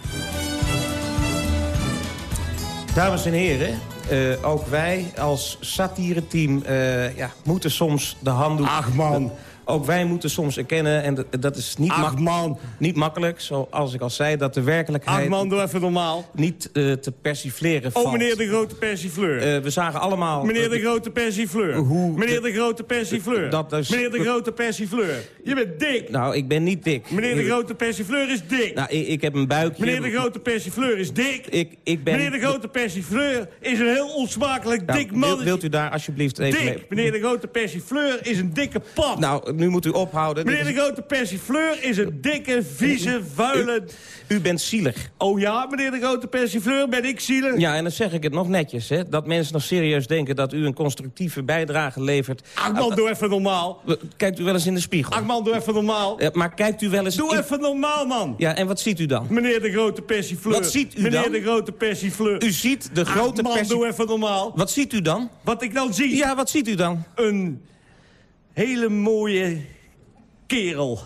Dames en heren, uh, ook wij als satireteam uh, ja, moeten soms de handdoek... Ach man, ook wij moeten soms erkennen, en dat, is niet, Ach, man. niet makkelijk, zoals ik al zei, dat de werkelijkheid... Ach man, doe even normaal. ...niet uh, te persifleren valt. Oh, meneer de grote persifleur. Uh, we zagen allemaal... Meneer de grote persifleur. Hoe meneer de grote persifleur. Dat is, meneer de grote persifleur. Je bent dik. Nou, ik ben niet dik. Meneer de grote persifleur is dik. Nou, ik, ik heb een buikje. Meneer de grote persifleur is dik. Ik, ik ben... Meneer de grote persifleur is een heel onsmakelijk nou, dik man. Wilt u daar alsjeblieft even dik. mee... Meneer de grote persifleur is een dikke pap. Nou, nu moet u ophouden. Meneer de grote persifleur is een dikke, vieze, vuile... U, u, bent zielig. Oh ja, meneer de grote persifleur, ben ik zielig? Ja, en dan zeg ik het nog netjes, hè. Dat mensen nog serieus denken dat u een constructieve bijdrage levert. Ach man, doe even normaal. Kijkt u wel eens in de spiegel? Ach man, doe even normaal. Ja, maar kijkt u wel eens... Doe even normaal, man. Ja, en wat ziet u dan? Meneer de grote persifleur. Wat ziet u meneer dan? Meneer de grote persifleur. U ziet de grote Ach man, doe even normaal. Wat ziet u dan? Wat ik dan zie? Ja, wat ziet u dan? Een hele mooie kerel.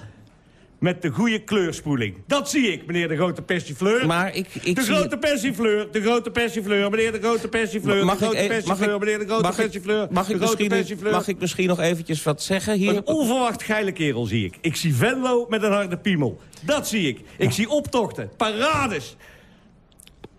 Met de goede kleurspoeling. Dat zie ik, meneer de grote persifleur. Maar ik, ik de zie... grote persifleur, de grote persifleur, meneer de grote persifleur, mag de grote ik, persifleur, meneer de grote mag persifleur, mag ik, de grote persifleur. Mag ik misschien nog eventjes wat zeggen hier? Een onverwacht geile kerel zie ik. Ik zie Venlo met een harde piemel. Dat zie ik. Ik Ja. zie optochten, parades.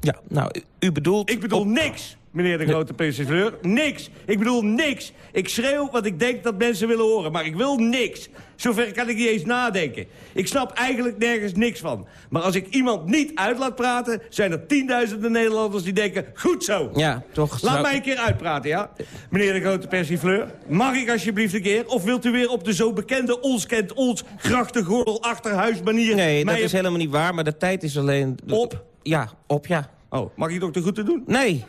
Ja, nou, u bedoelt... Ik bedoel niks. Meneer de grote president. Niks. Ik bedoel niks. Ik schreeuw wat ik denk dat mensen willen horen, maar ik wil niks. Zover kan ik niet eens nadenken. Ik snap eigenlijk nergens niks van. Maar als ik iemand niet uit laat praten... zijn er tienduizenden Nederlanders die denken... goed zo. Ja, toch. Laat mij een keer uitpraten, ja? Meneer de grote persifleur, mag ik alsjeblieft een keer... of wilt u weer op de zo bekende ons kent ons... grachtengordel achterhuismanier... Nee, dat mij- is helemaal niet waar, maar de tijd is alleen... Op? Ja, op, ja. Oh, mag ik ook de groeten doen? Nee.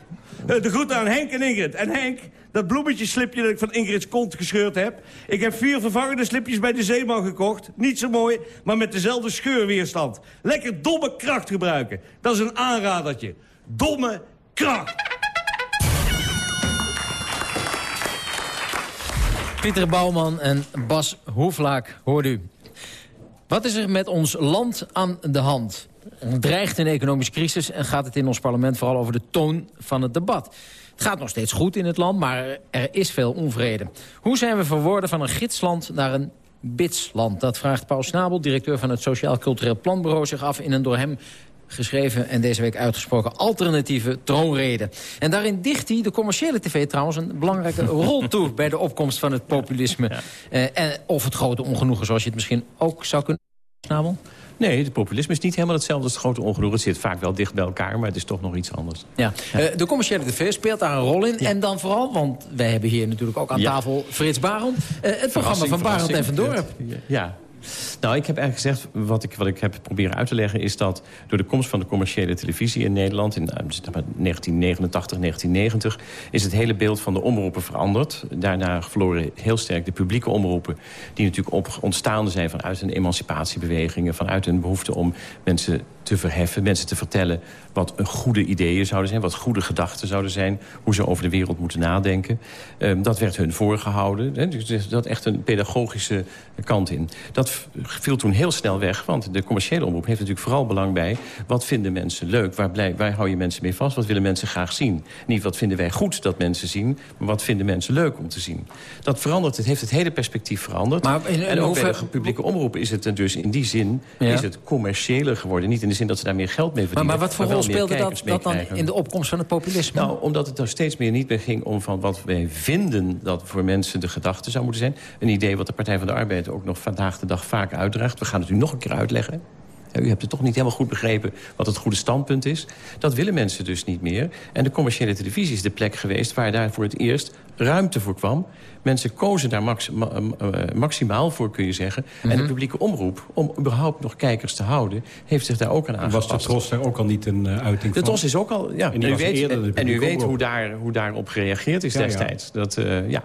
Eh, de groeten aan Henk en Ingrid. En Henk, dat bloemetjeslipje dat ik van Ingrid's kont gescheurd heb... ik heb vier vervangende slipjes bij de Zeeman gekocht. Niet zo mooi, maar met dezelfde scheurweerstand. Lekker domme kracht gebruiken. Dat is een aanradertje. Domme kracht. Pieter Bouwman en Bas Hoeflaak, hoort u. Wat is er met ons land aan de hand? Dreigt een economische crisis en gaat het in ons parlement vooral over de toon van het debat. Het gaat nog steeds goed in het land, maar er is veel onvrede. Hoe zijn we verworden van een gidsland naar een bitsland? Dat vraagt Paul Snabel, directeur van het Sociaal Cultureel Planbureau... zich af in een door hem geschreven en deze week uitgesproken alternatieve troonrede. En daarin dicht hij de commerciële tv trouwens een belangrijke rol toe... bij de opkomst van het populisme. Eh, en, of het grote ongenoegen, zoals je het misschien ook zou kunnen... Snabel? Nee, het populisme is niet helemaal hetzelfde als het grote ongenoegen. Het zit vaak wel dicht bij elkaar, maar het is toch nog iets anders. Ja. Eh, de commerciële tv speelt daar een rol in. En dan vooral, want wij hebben hier natuurlijk ook aan Ja. tafel Frits Barend. eh, het programma van Barend en Van. Dorp. Ja. Nou, ik heb eigenlijk gezegd, wat ik, wat ik heb proberen uit te leggen... is dat door de komst van de commerciële televisie in Nederland... in eh, zeg maar 1989, 1990... is het hele beeld van de omroepen veranderd. Daarna verloren heel sterk de publieke omroepen... die natuurlijk op, ontstaan zijn vanuit een emancipatiebewegingen... vanuit een behoefte om mensen te verheffen, mensen te vertellen... wat een goede ideeën zouden zijn, wat goede gedachten zouden zijn... hoe ze over de wereld moeten nadenken. Ehm, dat werd hun voorgehouden. Hè, dus zat echt een pedagogische kant in. Dat viel toen heel snel weg, want de commerciële omroep... heeft natuurlijk vooral belang bij... wat vinden mensen leuk, waar, blij, waar hou je mensen mee vast... wat willen mensen graag zien. Niet wat vinden wij goed dat mensen zien... maar wat vinden mensen leuk om te zien. Dat verandert, het heeft het hele perspectief veranderd. Maar in- in en ook hoever- bij de publieke omroep is het dus in die zin... Ja. is het commerciëler geworden. Niet in de zin dat ze daar meer geld mee verdienen. maar wat voor rol speelde dat, dat dan in de opkomst van het populisme? Nou, omdat het er steeds meer niet meer ging om van wat wij vinden... dat voor mensen de gedachte zou moeten zijn. Een idee wat de Partij van de Arbeid ook nog vandaag de dag vaak uitdraagt. We gaan het u nog een keer uitleggen. Ja, U hebt het toch niet helemaal goed begrepen wat het goede standpunt is. Dat willen mensen dus niet meer. En de commerciële televisie is de plek geweest... waar daar voor het eerst ruimte voor kwam. Mensen kozen daar max- ma- eh, maximaal voor, kun je zeggen. En Mhm. de publieke omroep, om überhaupt nog kijkers te houden... heeft zich daar ook aan aangepast. Was de TROS daar ook al niet een eh, uiting De van? TROS is ook al... Ja, En u weet, de en u weet hoe, daar, hoe daarop gereageerd is Ja, ja. destijds. Dat, eh, ja.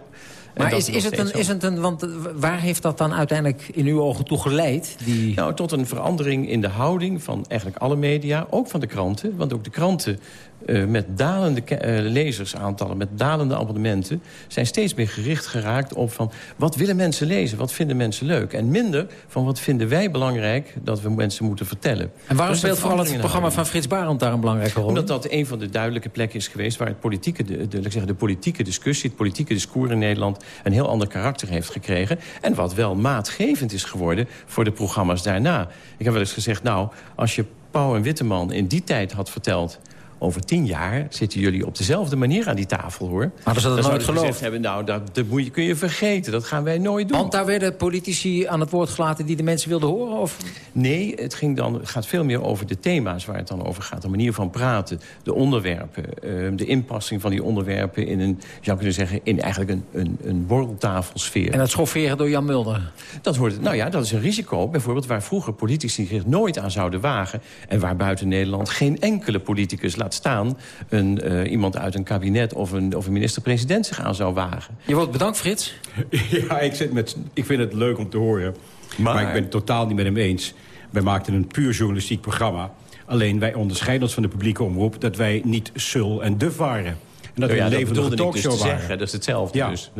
Maar is, is, het een, is het een... Want eh, waar heeft dat dan uiteindelijk in uw ogen toe geleid? Die... Nou, tot een verandering in de houding van eigenlijk alle media. Ook van de kranten. Want ook de kranten eh, met dalende eh, lezersaantallen... met dalende abonnementen... zijn steeds meer gericht geraakt op van... wat willen mensen lezen? Wat vinden mensen leuk? En minder van wat vinden wij belangrijk... dat we mensen moeten vertellen. En waarom is speelt vooral het programma van. Frits Barend daar een belangrijke rol Omdat dat een van de duidelijke plekken is geweest... waar het politieke, de, zeggen, de politieke discussie, het politieke discours in Nederland... een heel ander karakter heeft gekregen. En wat wel maatgevend is geworden voor de programma's daarna. Ik heb wel eens gezegd, nou, als je Pauw en Witteman in die tijd had verteld... over tien jaar zitten jullie op dezelfde manier aan die tafel, hoor. Hadden ze dat Dan nooit geloofd? hebben, nou, dat, dat moet je, kun je vergeten. Dat gaan wij nooit doen. Want daar werden politici aan het woord gelaten die de mensen wilden horen? Of? Nee, het, ging dan, het gaat veel meer over de thema's waar het dan over gaat. De manier van praten, de onderwerpen, eh, de inpassing van die onderwerpen... in een, je zou kunnen zeggen, in eigenlijk een, een, een borreltafelsfeer. En dat schofferen door Jan Mulder? Dat, hoort, nou ja, dat is een risico, bijvoorbeeld waar vroeger politici zich nooit aan zouden wagen... en waar buiten Nederland geen enkele politicus, laat staan... Een, eh, iemand uit een kabinet of een, of een minister-president zich aan zou wagen. Je wordt bedankt, Frits. Ja, ik, zit met, ik vind het leuk om te horen. Maar, ik ben het totaal niet met hem eens. Wij maakten een puur journalistiek programma. Alleen wij onderscheiden ons van de publieke omroep... dat wij niet sul en duf waren. En dat Nou we ja, een levendige dus talkshow waren. zeggen. Dat is hetzelfde Ja. dus.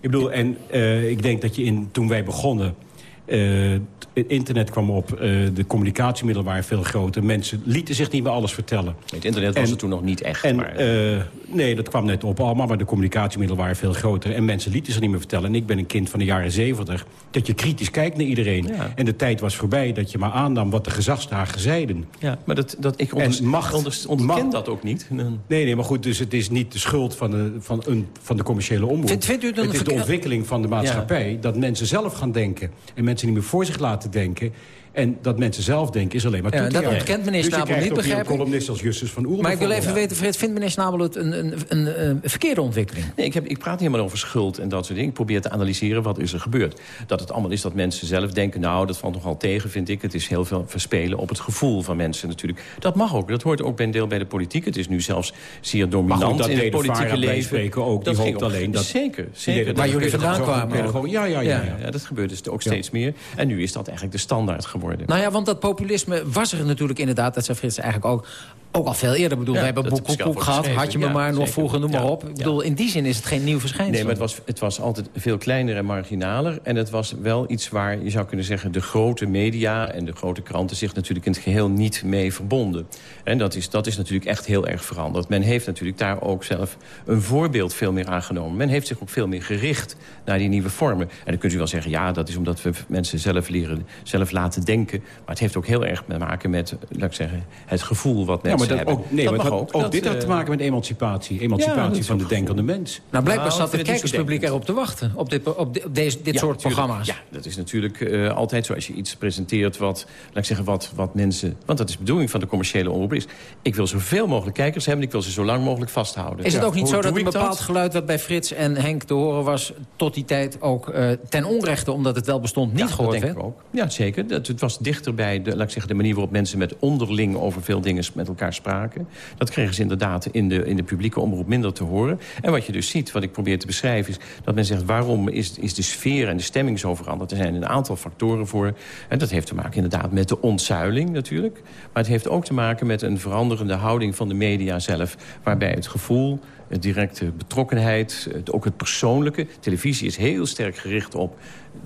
Ik bedoel, en eh, ik denk dat je in, toen wij begonnen... eh, het internet kwam op, eh, de communicatiemiddelen waren veel groter. Mensen lieten zich niet meer alles vertellen. Het internet was er toen nog niet echt. En maar, eh, Nee, dat kwam net op allemaal, maar de communicatiemiddelen waren veel groter. En mensen lieten zich niet meer vertellen. En ik ben een kind van de jaren zeventig. Dat je kritisch kijkt naar iedereen. En de tijd was voorbij dat je maar aannam wat de gezagsdragers zeiden. Ja, maar dat, dat, ik onders, en macht, onders, ontken dat ook niet. Nee, nee, maar goed, dus het is niet de schuld van de, van een, van de commerciële omroep. Vindt, vindt u het is de ontwikkeling van de maatschappij. Dat mensen zelf gaan denken. En mensen niet meer voor zich laten denken. En dat mensen zelf denken is alleen maar ja, Dat ontkent meneer dus Snabel niet, begrijp ik. columnist als Justus van. Maar ik wil even weten, Fred, vindt meneer Snabel het een, een, een, een, verkeerde ontwikkeling? Nee, ik, heb, ik praat niet helemaal over schuld en dat soort dingen. Ik probeer te analyseren wat is er gebeurd. Dat het allemaal is dat mensen zelf denken... nou, dat valt nogal tegen, vind ik. Het is heel veel verspelen op het gevoel van mensen natuurlijk. Dat mag ook. Dat hoort ook bij een deel bij de politiek. Het is nu zelfs zeer dominant goed, in het politieke leven. Spreken ook. Die hoopt alleen dat... Zeker, zeker. Waar jullie vandaan kwamen. Ja, ja, ja, ja. dat gebeurt dus ook steeds meer. En nu is dat eigenlijk de standaard geworden. Nou ja, want dat populisme was er natuurlijk inderdaad, dat zei Frits eigenlijk ook, ook al veel eerder. bedoel, we hebben Boek gehad, had je me maar nog vroeger, noem maar op. Ik bedoel, in die zin is het geen nieuw verschijnsel. Nee, maar het was, het was altijd veel kleiner en marginaler. En het was wel iets waar, je zou kunnen zeggen... de grote media en de grote kranten zich natuurlijk in het geheel niet mee verbonden. En dat is, dat is natuurlijk echt heel erg veranderd. Men heeft natuurlijk daar ook zelf een voorbeeld veel meer aangenomen. Men heeft zich ook veel meer gericht naar die nieuwe vormen. En dan kunt u wel zeggen, ja, dat is omdat we mensen zelf leren, zelf laten denken. Maar het heeft ook heel erg te maken met, laat ik zeggen, het gevoel wat mensen dat ook, nee, dat ook. ook dit had te maken met emancipatie. Emancipatie van de denkende mens. Nou, blijkbaar nou, zat het kijkerspubliek erop te wachten. Op dit, op, deze, dit soort programma's. Ja, dat is natuurlijk uh, altijd zo. Als je iets presenteert wat, laat ik zeggen, wat, wat mensen... Want dat is de bedoeling van de commerciële omroep is... ik wil zoveel mogelijk kijkers hebben... ik wil ze zo lang mogelijk vasthouden. Is het ook niet zo dat een bepaald geluid... wat bij Frits en Henk te horen was... tot die tijd ook uh, ten onrechte, omdat het wel bestond, niet gehoord werd? ook. Ja, zeker. Dat, het was dichter bij de, laat ik zeggen, de manier waarop mensen... met onderling over veel dingen met elkaar spraken. Dat kregen ze inderdaad in de, in de publieke omroep minder te horen. En wat je dus ziet, wat ik probeer te beschrijven... is dat men zegt, waarom is, is de sfeer en de stemming zo veranderd? Er zijn een aantal factoren voor. En dat heeft te maken inderdaad met de ontzuiling natuurlijk. Maar het heeft ook te maken met een veranderende houding van de media zelf... waarbij het gevoel directe betrokkenheid, ook het persoonlijke. Televisie is heel sterk gericht op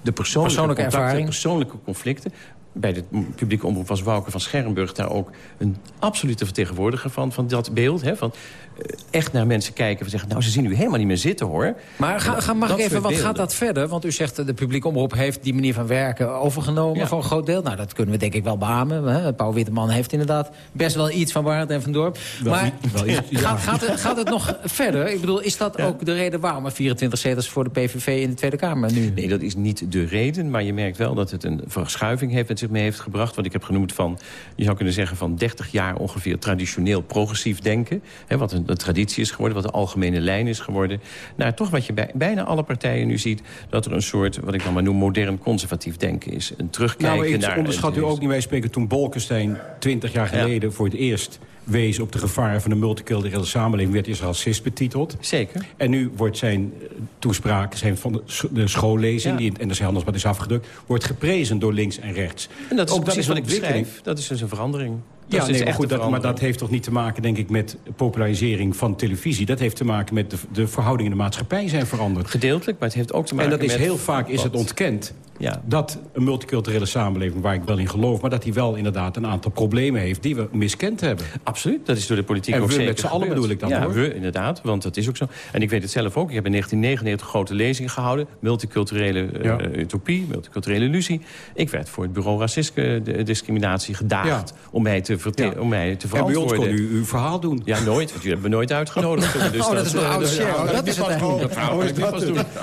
de persoonlijke, persoonlijke ervaring. persoonlijke conflicten bij de publieke omroep was Wouke van Scherrenburg daar ook een absolute vertegenwoordiger van, van dat beeld. Hè, van eh, echt naar mensen kijken en zeggen, nou, ze zien u helemaal niet meer zitten, hoor. Maar ga, ga, mag ik even, wat gaat dat verder? Want u zegt, de publieke omroep heeft die manier van werken overgenomen voor een groot deel. Nou, dat kunnen we denk ik wel beamen. Hè? Pauw Witteman heeft inderdaad best wel iets van Waarheid en Van Dorp. Maar wel iets, gaat, gaat, het, gaat, het, nog verder? Ik bedoel, is dat ook de reden waarom er 24 zetels voor de PVV in de Tweede Kamer nu? Nee, dat is niet de reden, maar je merkt wel dat het een verschuiving heeft zich mee heeft gebracht. Wat ik heb genoemd van, je zou kunnen zeggen van 30 jaar ongeveer traditioneel progressief denken. Hè, wat een, een, traditie is geworden, wat de algemene lijn is geworden. Nou, toch wat je bij bijna alle partijen nu ziet, dat er een soort, wat ik dan maar noem, modern conservatief denken is. Een terugkijken nou, naar... onderschat u ook niet, wij spreken toen Bolkestein 20 jaar geleden voor het eerst wees op de gevaren van de multiculturele samenleving... werd als racist betiteld. Zeker. En nu wordt zijn eh, toespraak, zijn van de, schoollezing... Die, en dat is anders wat is afgedrukt... wordt geprezen door links en rechts. En dat is ook precies wat ik beschrijf. Dat is dus een verandering. Ja, nee, maar, goed, dat, maar dat heeft toch niet te maken, denk ik, met popularisering van televisie. Dat heeft te maken met de, de verhoudingen in de maatschappij zijn veranderd. Gedeeltelijk, maar het heeft ook te maken met... En dat is heel vaak is het ontkend. Ja. Dat een multiculturele samenleving, waar ik wel in geloof... maar dat die wel inderdaad een aantal problemen heeft die we miskend hebben. Absoluut, dat is door de politiek en ook we zeker met z'n allen bedoel ik dan, ja, hoor. we inderdaad, want dat is ook zo. En ik weet het zelf ook. Ik heb in 1999 grote lezingen gehouden. Multiculturele uh, utopie, multiculturele illusie. Ik werd voor het bureau racisme discriminatie gedaagd... om mij te, om mij te verantwoorden. En bij ons kon u uw verhaal doen. Ja, nooit, want jullie hebben me nooit uitgenodigd. Dus oh, dat, is een oude share. Dat is het eigenlijk.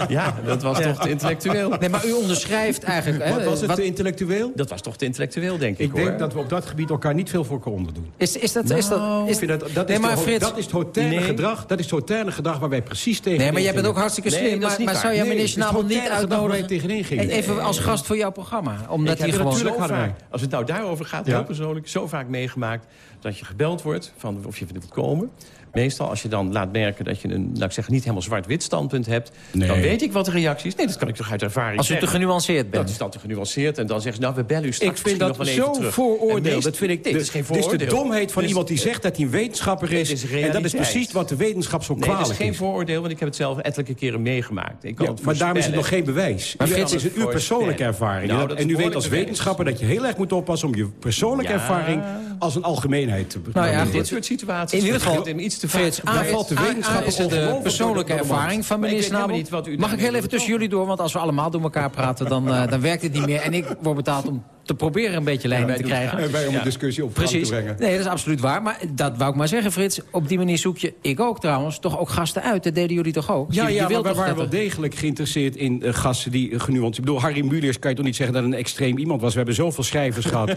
Ja, dat was toch te intellectueel. Nee, maar u onderschrijft eigenlijk... Wat was het te intellectueel? Dat was toch te intellectueel, denk ik, Ik denk dat we op dat gebied elkaar niet veel voor konden doen. Is, is dat... is dat, nou, is, dat, dat, is maar Frits, dat is het hautaine gedrag. Dat is het hautaine gedrag waar wij precies tegen Nee, maar jij bent ook hartstikke slim. maar, maar zou jij meneer Schnabel niet uitnodigen? tegenin gingen. Even als gast voor jouw programma. Omdat hij gewoon... Zo vaak, als het nou daarover gaat, heel persoonlijk, zo vaak meegemaakt... dat je gebeld wordt van of je wilt komen meestal als je dan laat merken dat je een, laat ik zeggen, niet helemaal zwart-wit standpunt hebt, dan weet ik wat de reactie is. Nee, dat kan ik toch uit ervaring Als u te genuanceerd bent. Dat is dan te genuanceerd en dan zeggen ze, nou, we bellen u straks Ik vind dat nog wel zo even terug. vooroordeel. Dat vind ik, nee, de, is geen vooroordeel. Dit is de domheid van dus, iemand die zegt dat hij een wetenschapper is. is en dat is precies wat de wetenschap zo nee, kwalijk is. dat is geen vooroordeel, want ik heb het zelf ettelijke keren meegemaakt. Ik kan ja, het maar daarom is het nog geen bewijs. Maar Frits is het uw persoonlijke ervaring. Nou, en u weet als wetenschapper dat je heel erg moet oppassen om je persoonlijke ervaring als een algemeenheid te Nou ja, dit dit soort situaties. In ieder geval, iets te vaak. Valt de wetenschap is het de ongelooflijk persoonlijke ervaring van meneer Snabel. Mag ik heel even tussen jullie door, want als we allemaal door elkaar praten... dan, eh, dan werkt het niet meer. En ik word betaald om te proberen een beetje leiding te krijgen. en wij om een discussie op gang te Precies. brengen. Nee, dat is absoluut waar. Maar dat wou ik maar zeggen, Frits. Op die manier zoek je, ik ook trouwens, toch ook gasten uit. Dat deden jullie toch ook? Ja, je ja maar wilt we toch waren dat wel degelijk geïnteresseerd in eh, gasten die uh, genuanceerd... Ik bedoel, Harry Mulisch kan je toch niet zeggen dat een extreem iemand was? We hebben zoveel schrijvers gehad.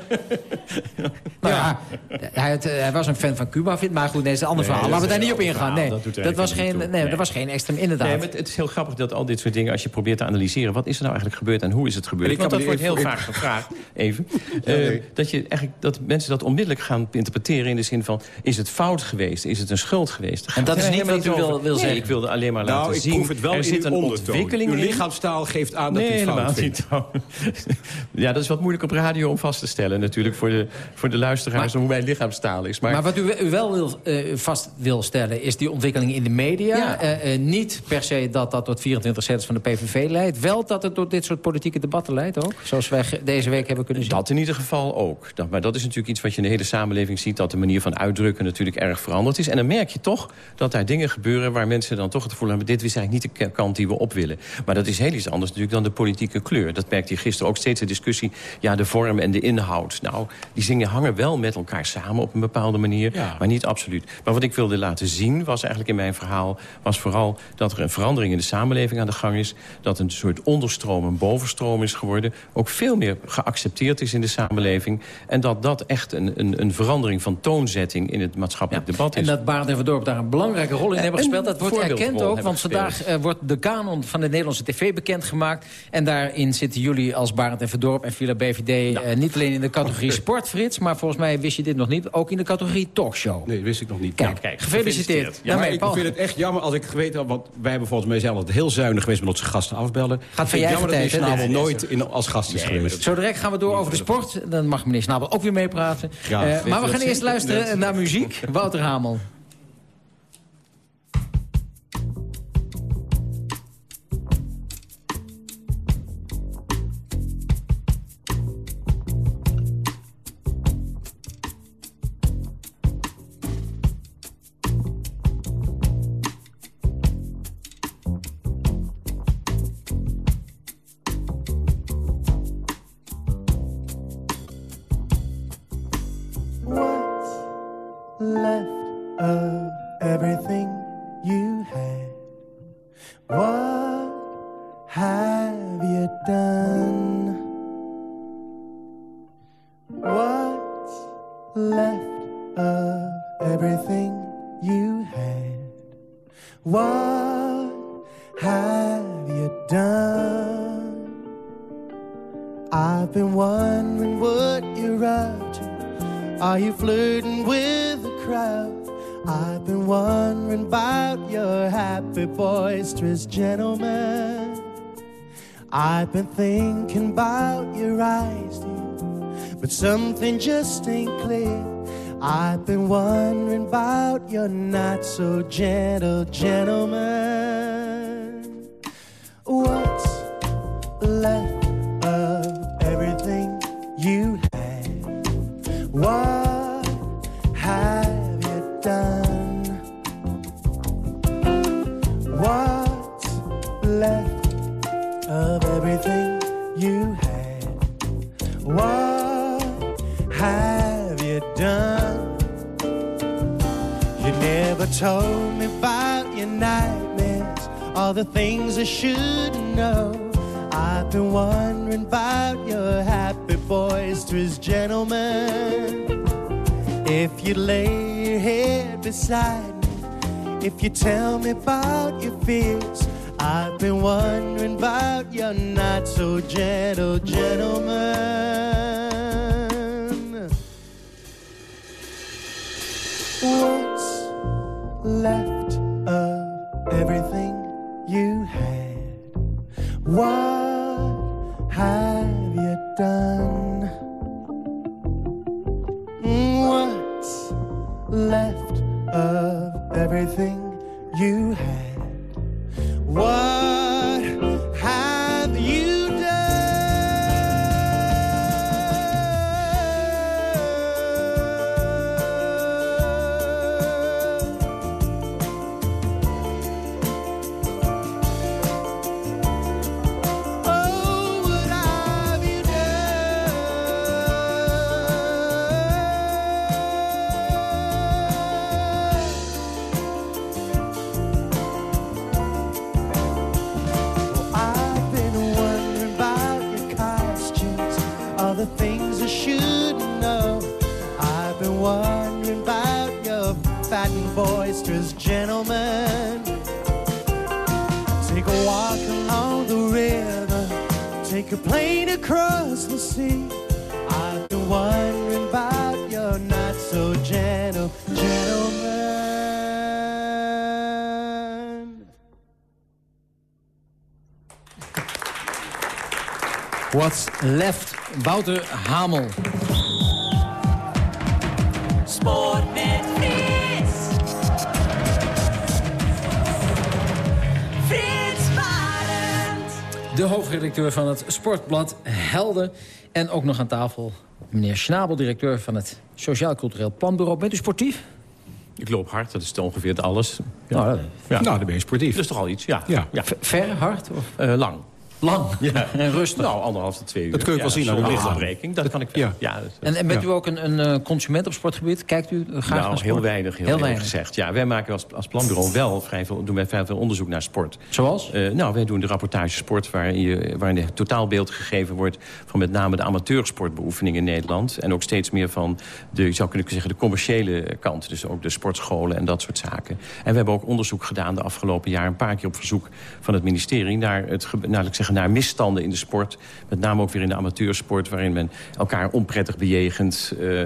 Nou ja, hij, eh, hij was een fan van Cuba, vindt, maar goed, nee, dat is een ander Nee, verhaal. Laten we daar niet op ingaan. Nee, Dat doet dat, was geen, nee, dat was geen extreem, inderdaad. Nee, maar het, het is heel grappig dat al dit soort dingen... als je probeert te analyseren... wat is er nou eigenlijk gebeurd en hoe is het gebeurd? Want kan dat wordt heel vaak gevraagd, even. Ja, eh, dat, je eigenlijk, dat mensen dat onmiddellijk gaan interpreteren... in de zin van, is het fout geweest? Is het een schuld geweest? En dat is niet wat u wil- wil Nee, zeggen. ik wilde alleen maar nou, laten ik zien... proef het wel er in zit uw een ondertoon. ontwikkeling Uw lichaamstaal geeft aan dat u Nee, het fout helemaal vindt. niet. ja, dat is wat moeilijk op radio om vast te stellen natuurlijk... voor de, voor de luisteraars hoe mijn lichaamstaal is. Maar, Maar wat u, u wel wil, eh, vast wil stellen is die ontwikkeling in de media. Ja. Eh, eh, niet per se dat dat tot 24 zetels van de PVV leidt. Wel dat het tot dit soort politieke debatten leidt ook. Zoals wij deze week hebben kunnen zien. Dat in ieder geval ook. Dat, maar dat is natuurlijk iets wat je in de hele samenleving ziet... dat de manier van uitdrukken natuurlijk erg veranderd is. En dan merk je toch dat daar dingen gebeuren... waar mensen dan toch het gevoel hebben... dit is eigenlijk niet de kant die we op willen. Maar dat is heel iets anders natuurlijk dan de politieke kleur. Dat merkte je gisteren ook steeds de discussie... ja, de vorm en de inhoud. Nou, die zingen hangen wel met elkaar samen op een bepaalde manier... maar niet absoluut. Maar wat ik wilde laten zien was eigenlijk in mijn verhaal... was vooral dat er een verandering in de samenleving aan de gang is... dat een soort onderstroom een bovenstroom is geworden... ook veel meer geaccepteerd is in de samenleving... en dat dat echt een, een, een verandering van toonzetting in het maatschappelijk debat is. En dat Barend en Verdorp daar een belangrijke rol in hebben gespeeld. Dat wordt erkend ook, want vandaag eh, wordt de kanon van de Nederlandse tv bekendgemaakt. En daarin zitten jullie als Barend en Verdorp en Villa BVD... eh, niet alleen in de categorie sport, Frits... maar volgens mij wist je dit nog niet, ook in de categorie talkshow. Nee, wist ik nog niet. Kijk, Nou, gefeliciteerd. Ja, maar ik vind het echt jammer als ik geweten had... want wij hebben volgens mij zelf altijd heel zuinig geweest... met onze gasten afbellen. van jammer eigen dat tijd, hè? Nooit in, als gast is Nee, geweest. Zo direct gaan we door over de sport. Dan mag meneer Snabel ook weer meepraten. Eh, maar we gaan eerst luisteren naar muziek. Wouter Hamel. Everything you had? What have you done? I've been wondering what you're up to. Are you flirting with the crowd? I've been wondering about your happy, boisterous gentleman. I've been thinking about your eyes, dear, but something just ain't clear. I've been wondering about your not so gentle gentleman. Told me about your nightmares, all the things I should know. I've been wondering about your happy voice, boisterous gentleman. If you lay your head beside me, if you tell me about your fears, I've been wondering about your not so gentle gentleman. What's left of everything you had? What have you done? What's left of everything you had? What left? Wouter Hamel. Sport met Frits. Frits Barend. De hoofdredacteur van het Sportblad Helden. En ook nog aan tafel meneer Schnabel, directeur van het Sociaal Cultureel Planbureau. Bent u sportief? Ik loop hard, dat is ongeveer het alles. Ja. Nou, ja. Nou, dan ben je sportief. Dat is toch al iets, ja. Ja. ja. Ver, hard? Of? Eh, lang. Lang? Ja. En rustig? Nou, anderhalf tot twee uur. Dat kun je wel zien aan zo'n uw lichaam. afbreking, Dat kan ik wel. Ja. En, en bent ja. u ook een, een eh, consument op sportgebied? Kijkt u graag naar nou, sport? heel weinig, heel, Heel weinig gezegd. Ja, wij maken als, als planbureau wel vrij veel, doen wij vrij veel onderzoek naar sport. Zoals? Eh, nou, wij doen de rapportage sport... Waarin, je, waarin een totaalbeeld gegeven wordt... van met name de amateursportbeoefening in Nederland. En ook steeds meer van de, je zou kunnen zeggen, de commerciële kant. Dus ook de sportscholen en dat soort zaken. En we hebben ook onderzoek gedaan de afgelopen jaar... een paar keer op verzoek van het ministerie... naar, het, laat naar misstanden in de sport. Met name ook weer in de amateursport... waarin men elkaar onprettig bejegent... eh,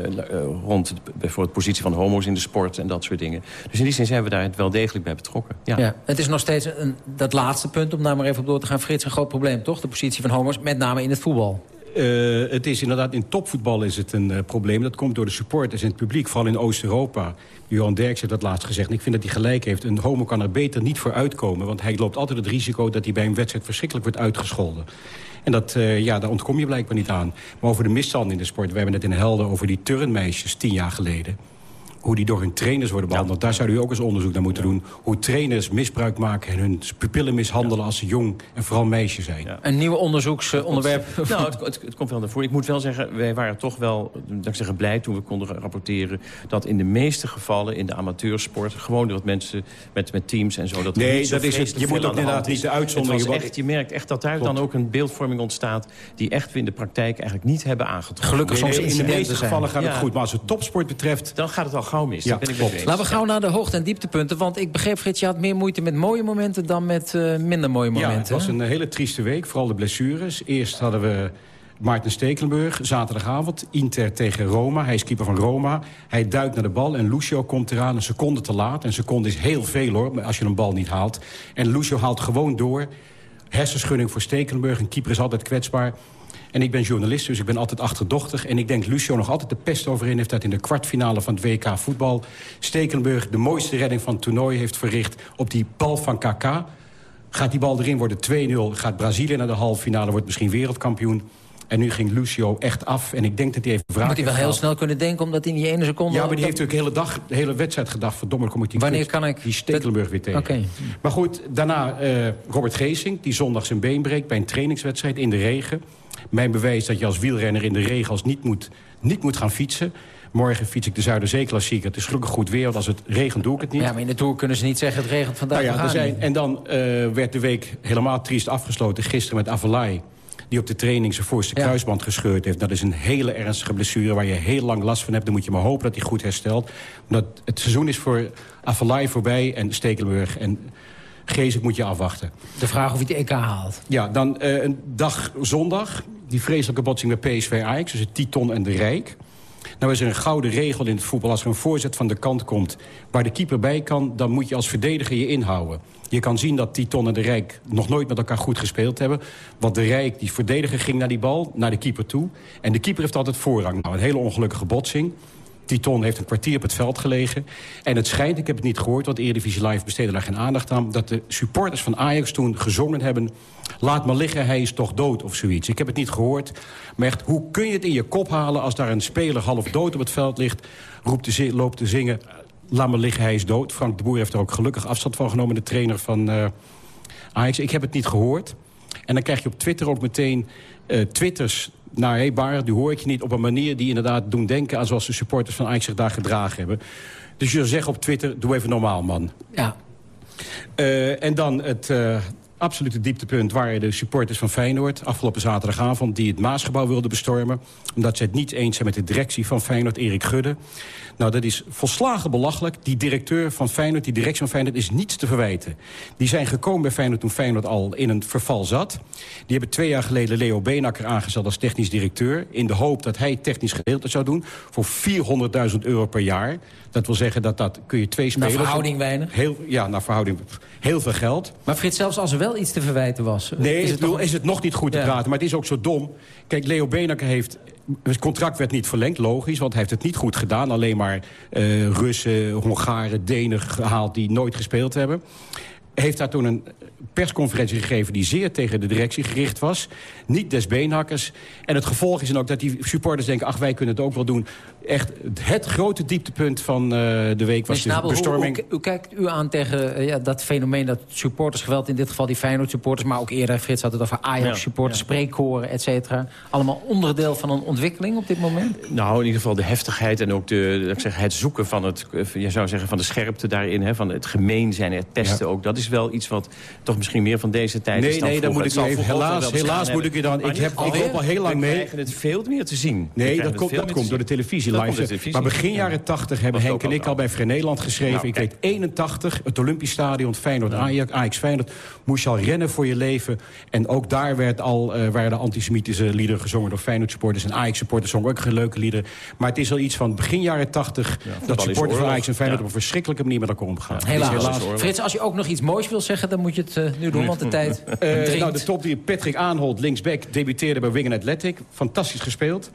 rond het, bijvoorbeeld positie van homo's in de sport en dat soort dingen. Dus in die zin zijn we daar wel degelijk bij betrokken. Ja. Ja. Het is nog steeds een, dat laatste punt, om daar maar even op door te gaan. Frits, een groot probleem, toch? De positie van homo's, met name in het voetbal. Eh, het is inderdaad, in topvoetbal is het een eh, probleem. Dat komt door de supporters en het publiek, vooral in Oost-Europa. Johan Derks heeft dat laatst gezegd. Ik vind dat hij gelijk heeft. Een homo kan er beter niet voor uitkomen. Want hij loopt altijd het risico dat hij bij een wedstrijd verschrikkelijk wordt uitgescholden. En dat, eh, ja, daar ontkom je blijkbaar niet aan. Maar over de misstanden in de sport. We hebben het in Helden over die turnmeisjes tien jaar geleden. Hoe die door hun trainers worden behandeld. Daar zou u ook eens onderzoek naar moeten doen. Hoe trainers misbruik maken en hun pupillen mishandelen als ze jong en vooral meisjes zijn. Een nieuw onderzoeksonderwerp. Nou, het, het, het komt wel naar voren. Ik moet wel zeggen, wij waren toch wel zeggen, blij toen we konden rapporteren... dat in de meeste gevallen in de amateursport... gewoon door wat mensen met, met teams en zo... Dat Nee, niet zo dat is het. Je moet ook inderdaad niet de uitzondering Het was worden. echt, je merkt echt dat daar Klopt. dan ook een beeldvorming ontstaat... die echt we in de praktijk eigenlijk niet hebben aangetroffen. Gelukkig soms Nee, in de meeste zijn. gevallen gaat het goed. Maar als het topsport betreft... Dan gaat het al gauw mis. Ja, ben ik. Laten we gauw naar de hoogte- en dieptepunten. Want ik begreep, Frits, je had meer moeite met mooie momenten... dan met eh, minder mooie momenten. Ja, het was een hele trieste week. Vooral de blessures. Eerst hadden we Maarten Stekelenburg, zaterdagavond. Inter tegen Roma. Hij is keeper van Roma. Hij duikt naar de bal en Lucio komt eraan een seconde te laat. Een seconde is heel veel hoor, als je een bal niet haalt. En Lucio haalt gewoon door. Hersenschudding voor Stekelenburg. Een keeper is altijd kwetsbaar. En ik ben journalist, dus ik ben altijd achterdochtig. En ik denk Lucio nog altijd de pest overheen heeft... dat in de kwartfinale van het WK voetbal... Stekelenburg de mooiste redding van het toernooi heeft verricht... op die bal van KK. Gaat die bal erin, wordt het 2-0. Gaat Brazilië naar de halve finale, wordt misschien wereldkampioen. En nu ging Lucio echt af. En ik denk dat hij even wraak Moet hij wel heel gehad. snel kunnen denken... omdat in die ene seconde... Ja, maar die dat- heeft ook de hele dag, de hele wedstrijd gedacht... verdomme, kom ik die Wanneer kan ik- die Stekelenburg weer tegen. Oké. Maar goed, daarna eh, Robert Geesink... die zondag zijn been breekt bij een trainingswedstrijd in de regen. Mijn bewijs dat je als wielrenner in de regen als niet moet, niet moet gaan fietsen. Morgen fiets ik de Zuiderzee-klassieker. Het is gelukkig goed weer, want als het regent doe ik het niet. Ja, maar in de Tour kunnen ze niet zeggen... het regent vandaag, Nou ja, er zijn, en dan eh, werd de week helemaal triest afgesloten. Gisteren met Avalai, die op de training zijn voorste kruisband gescheurd heeft. Dat is een hele ernstige blessure waar je heel lang last van hebt. Dan moet je maar hopen dat hij goed herstelt. Omdat het seizoen is voor Avalai voorbij en Stekelenburg en Geesik moet je afwachten. De vraag of hij het EK haalt. Ja, dan eh, een dag zondag. Die vreselijke botsing met PSV Ajax. Dus het Titon en de Rijk. Nou is er een gouden regel in het voetbal. Als er een voorzet van de kant komt waar de keeper bij kan... dan moet je als verdediger je inhouden. Je kan zien dat Titon en de Rijk nog nooit met elkaar goed gespeeld hebben. Want de Rijk, die verdediger, ging naar die bal, naar de keeper toe. En de keeper heeft altijd voorrang. Nou, een hele ongelukkige botsing. Titon heeft een kwartier op het veld gelegen. En het schijnt, ik heb het niet gehoord, want Eredivisie Live besteedde daar geen aandacht aan... dat de supporters van Ajax toen gezongen hebben... laat maar liggen, hij is toch dood of zoiets. Ik heb het niet gehoord. Maar echt, hoe kun je het in je kop halen als daar een speler half dood op het veld ligt... Roept loopt te zingen, laat maar liggen, hij is dood. Frank de Boer heeft er ook gelukkig afstand van genomen, de trainer van eh, Ajax. Ik heb het niet gehoord. En dan krijg je op Twitter ook meteen eh, twitters... Nou, hé hey Bar, die hoor ik je niet op een manier die inderdaad doen denken... aan zoals de supporters van Ajax zich daar gedragen hebben. Dus je zegt op Twitter, doe even normaal, man. Ja. Eh, en dan het, eh, absolute dieptepunt waren de supporters van Feyenoord... afgelopen zaterdagavond, die het Maasgebouw wilden bestormen... omdat ze het niet eens zijn met de directie van Feyenoord, Erik Gudde. Nou, dat is volslagen belachelijk. Die directeur van Feyenoord, die directie van Feyenoord... is niets te verwijten. Die zijn gekomen bij Feyenoord toen Feyenoord al in een verval zat. Die hebben twee jaar geleden Leo Beenakker aangesteld als technisch directeur... in de hoop dat hij technisch gedeelte zou doen... voor 400.000 euro per jaar. Dat wil zeggen dat dat kun je twee spelers... Naar verhouding weinig? Heel, ja, naar verhouding heel veel geld. Maar Frits, zelfs als er wel iets te verwijten was... Nee, is het, toch... is het nog niet goed te Ja. praten. Maar het is ook zo dom. Kijk, Leo Benakker heeft... Het contract werd niet verlengd, logisch, want hij heeft het niet goed gedaan. Alleen maar eh, Russen, Hongaren, Denen gehaald die nooit gespeeld hebben. Heeft daar toen een persconferentie gegeven die zeer tegen de directie gericht was. Niet des beenhakkers. En het gevolg is dan ook dat die supporters denken... ach, wij kunnen het ook wel doen. Echt het grote dieptepunt van eh, de week was Snabel, de bestorming... hoe, hoe kijkt u aan tegen eh, ja, dat fenomeen dat supportersgeweld... in dit geval die Feyenoord-supporters, maar ook eerder... Frits had het over Ajax-supporters, spreekkoren, et cetera. Allemaal onderdeel van een ontwikkeling op dit moment? Nou, in ieder geval de heftigheid en ook de, ik zeggen, het zoeken van het, eh, je zou zeggen, van de scherpte daarin, hè, van het gemeen zijn, het pesten ook. Dat is wel iets wat toch misschien meer van deze tijd Nee, nee, dan moet ik ook Helaas, helaas moet ik u dan... Ik, heb, ik loop al heel lang We mee. krijgen het veel meer te zien. We Nee, krijgen dat, het komt, veel dat meer komt te door de zien. televisie Dat live. komt door de televisie. Maar begin Ja. jaren 80 hebben Henk en ik al al bij Vrij Nederland geschreven. Nou, ik weet 81, het Olympisch Stadion, Feyenoord, Ajax, Ajax Feyenoord. Moest je al rennen voor je leven. En ook daar werd al, eh, werden antisemitische liederen gezongen door Feyenoord supporters. En Ajax supporters zongen ook geen leuke liederen. Maar het is al iets van begin jaren 80... dat supporters van. Ajax en Feyenoord Ja. op een verschrikkelijke manier met elkaar omgaan. Het is Helaas. Frits, als je ook nog iets moois wil zeggen... dan moet je het eh, nu doen, want de tijd Eh, nou, de top die Patrick Aanholt, linksback, debuteerde bij Wigan Athletic. Fantastisch gespeeld.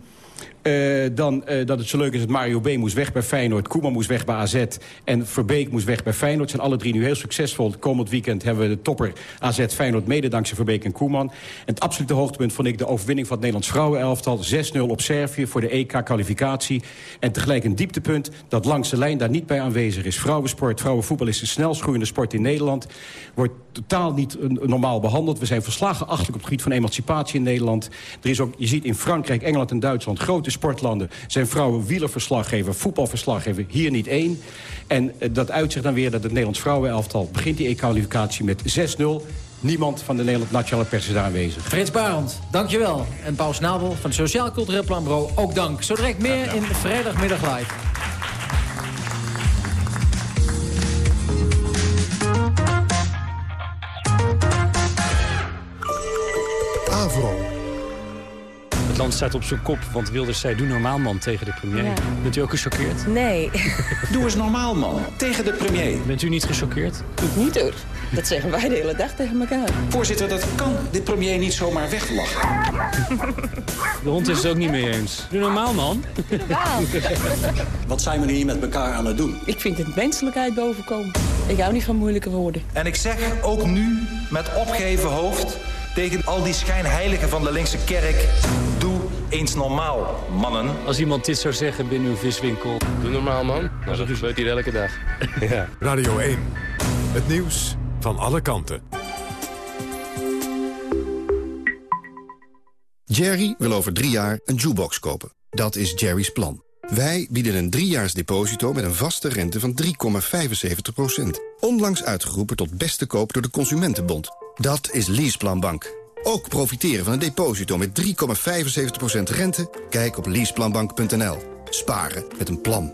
Eh, dan eh, dat het zo leuk is dat Mario B. moest weg bij Feyenoord. Koeman moest weg bij AZ. En Verbeek moest weg bij Feyenoord. Zijn alle drie nu heel succesvol. Komend weekend hebben we de topper AZ Feyenoord... mede dankzij Verbeek en Koeman. Het absolute hoogtepunt vond ik de overwinning van het Nederlands vrouwenelftal. 6-0 op Servië voor de EK-kwalificatie. En tegelijk een dieptepunt dat langs de lijn daar niet bij aanwezig is. Vrouwensport, vrouwenvoetbal is de snelst groeiende sport in Nederland. Wordt totaal niet eh, normaal behandeld. We zijn verslagen achterlijk op het gebied van emancipatie in Nederland. Er is ook, je ziet in Frankrijk, Engeland en Duitsland... grote sportlanden zijn vrouwen wielerverslaggever, voetbalverslaggever. Hier niet één. En eh, dat uitzicht dan weer dat het Nederlands vrouwenelftal... begint die e-kwalificatie met 6-0. Niemand van de Nederland Nationale Pers is daar aanwezig. Frits Barend, dankjewel. En Paul Snabel van het Sociaal Cultureel Planbureau, ook dank. Zo direct meer in Vrijdagmiddag Live. Staat op zijn kop, want Wilders zei doe normaal man tegen de premier. Ja. Bent u ook gechoqueerd? Nee. Doe eens normaal man tegen de premier. Bent u niet gechoqueerd? Ik niet hoor. Dat zeggen wij de hele dag tegen elkaar. Voorzitter, dat kan de premier niet zomaar weglachen. De hond is het ook niet mee eens. Doe normaal man. Wat zijn we hier met elkaar aan het doen? Ik vind het menselijkheid bovenkomen. Ik hou niet van moeilijke woorden. En ik zeg ook nu met opgeheven hoofd tegen al die schijnheiligen van de linkse kerk... doe eens normaal, mannen. Als iemand dit zou zeggen binnen uw viswinkel. Doe normaal man. Nou, dat gebeurt hier elke dag. ja. Radio 1. Het nieuws van alle kanten. Jerry wil over drie jaar een jukebox kopen. Dat is Jerry's plan. Wij bieden een driejaars deposito met een vaste rente van 3,75%. Onlangs uitgeroepen tot beste koop door de Consumentenbond. Dat is Leaseplan Bank. Ook profiteren van een deposito met 3,75% rente? Kijk op leaseplanbank.nl. Sparen met een plan.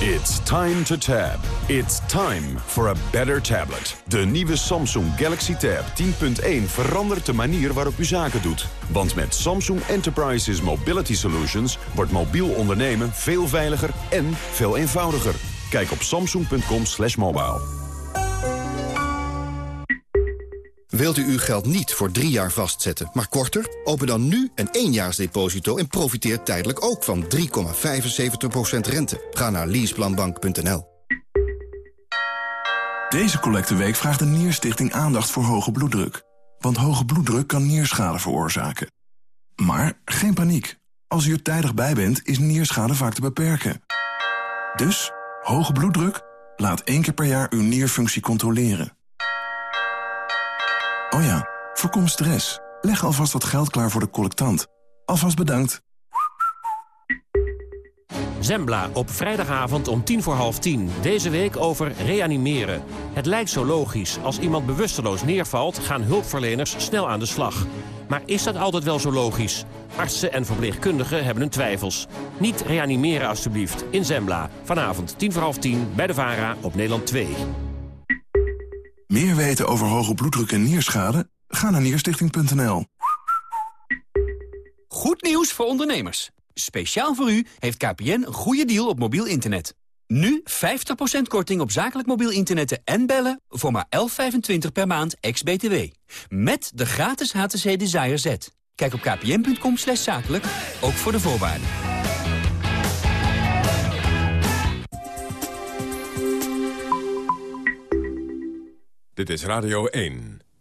It's time to tab. It's time for a better tablet. De nieuwe Samsung Galaxy Tab 10.1 verandert de manier waarop u zaken doet. Want met Samsung Enterprises Mobility Solutions wordt mobiel ondernemen veel veiliger en veel eenvoudiger. Kijk op samsung.com mobile. Wilt u uw geld niet voor drie jaar vastzetten, maar korter? Open dan nu een éénjaarsdeposito en profiteer tijdelijk ook van 3,75% rente. Ga naar leaseplanbank.nl. Deze collecteweek vraagt de Nierstichting aandacht voor hoge bloeddruk. Want hoge bloeddruk kan nierschade veroorzaken. Maar geen paniek. Als u er tijdig bij bent, is nierschade vaak te beperken. Dus, hoge bloeddruk? Laat één keer per jaar uw nierfunctie controleren. Oh ja, voorkom stress. Leg alvast wat geld klaar voor de collectant. Alvast bedankt. Zembla op vrijdagavond om tien voor half tien. Deze week over reanimeren. Het lijkt zo logisch. Als iemand bewusteloos neervalt, gaan hulpverleners snel aan de slag. Maar is dat altijd wel zo logisch? Artsen en verpleegkundigen hebben hun twijfels. Niet reanimeren alstublieft. In Zembla. Vanavond tien voor half tien bij de VARA op Nederland 2. Meer weten over hoge bloeddruk en nierschade? Ga naar nierstichting.nl. Goed nieuws voor ondernemers. Speciaal voor u heeft KPN een goede deal op mobiel internet. Nu 50% korting op zakelijk mobiel internet en bellen voor maar 11,25 per maand ex-BTW. Met de gratis HTC Desire Z. Kijk op kpn.com zakelijk, ook voor de voorwaarden. Dit is Radio 1.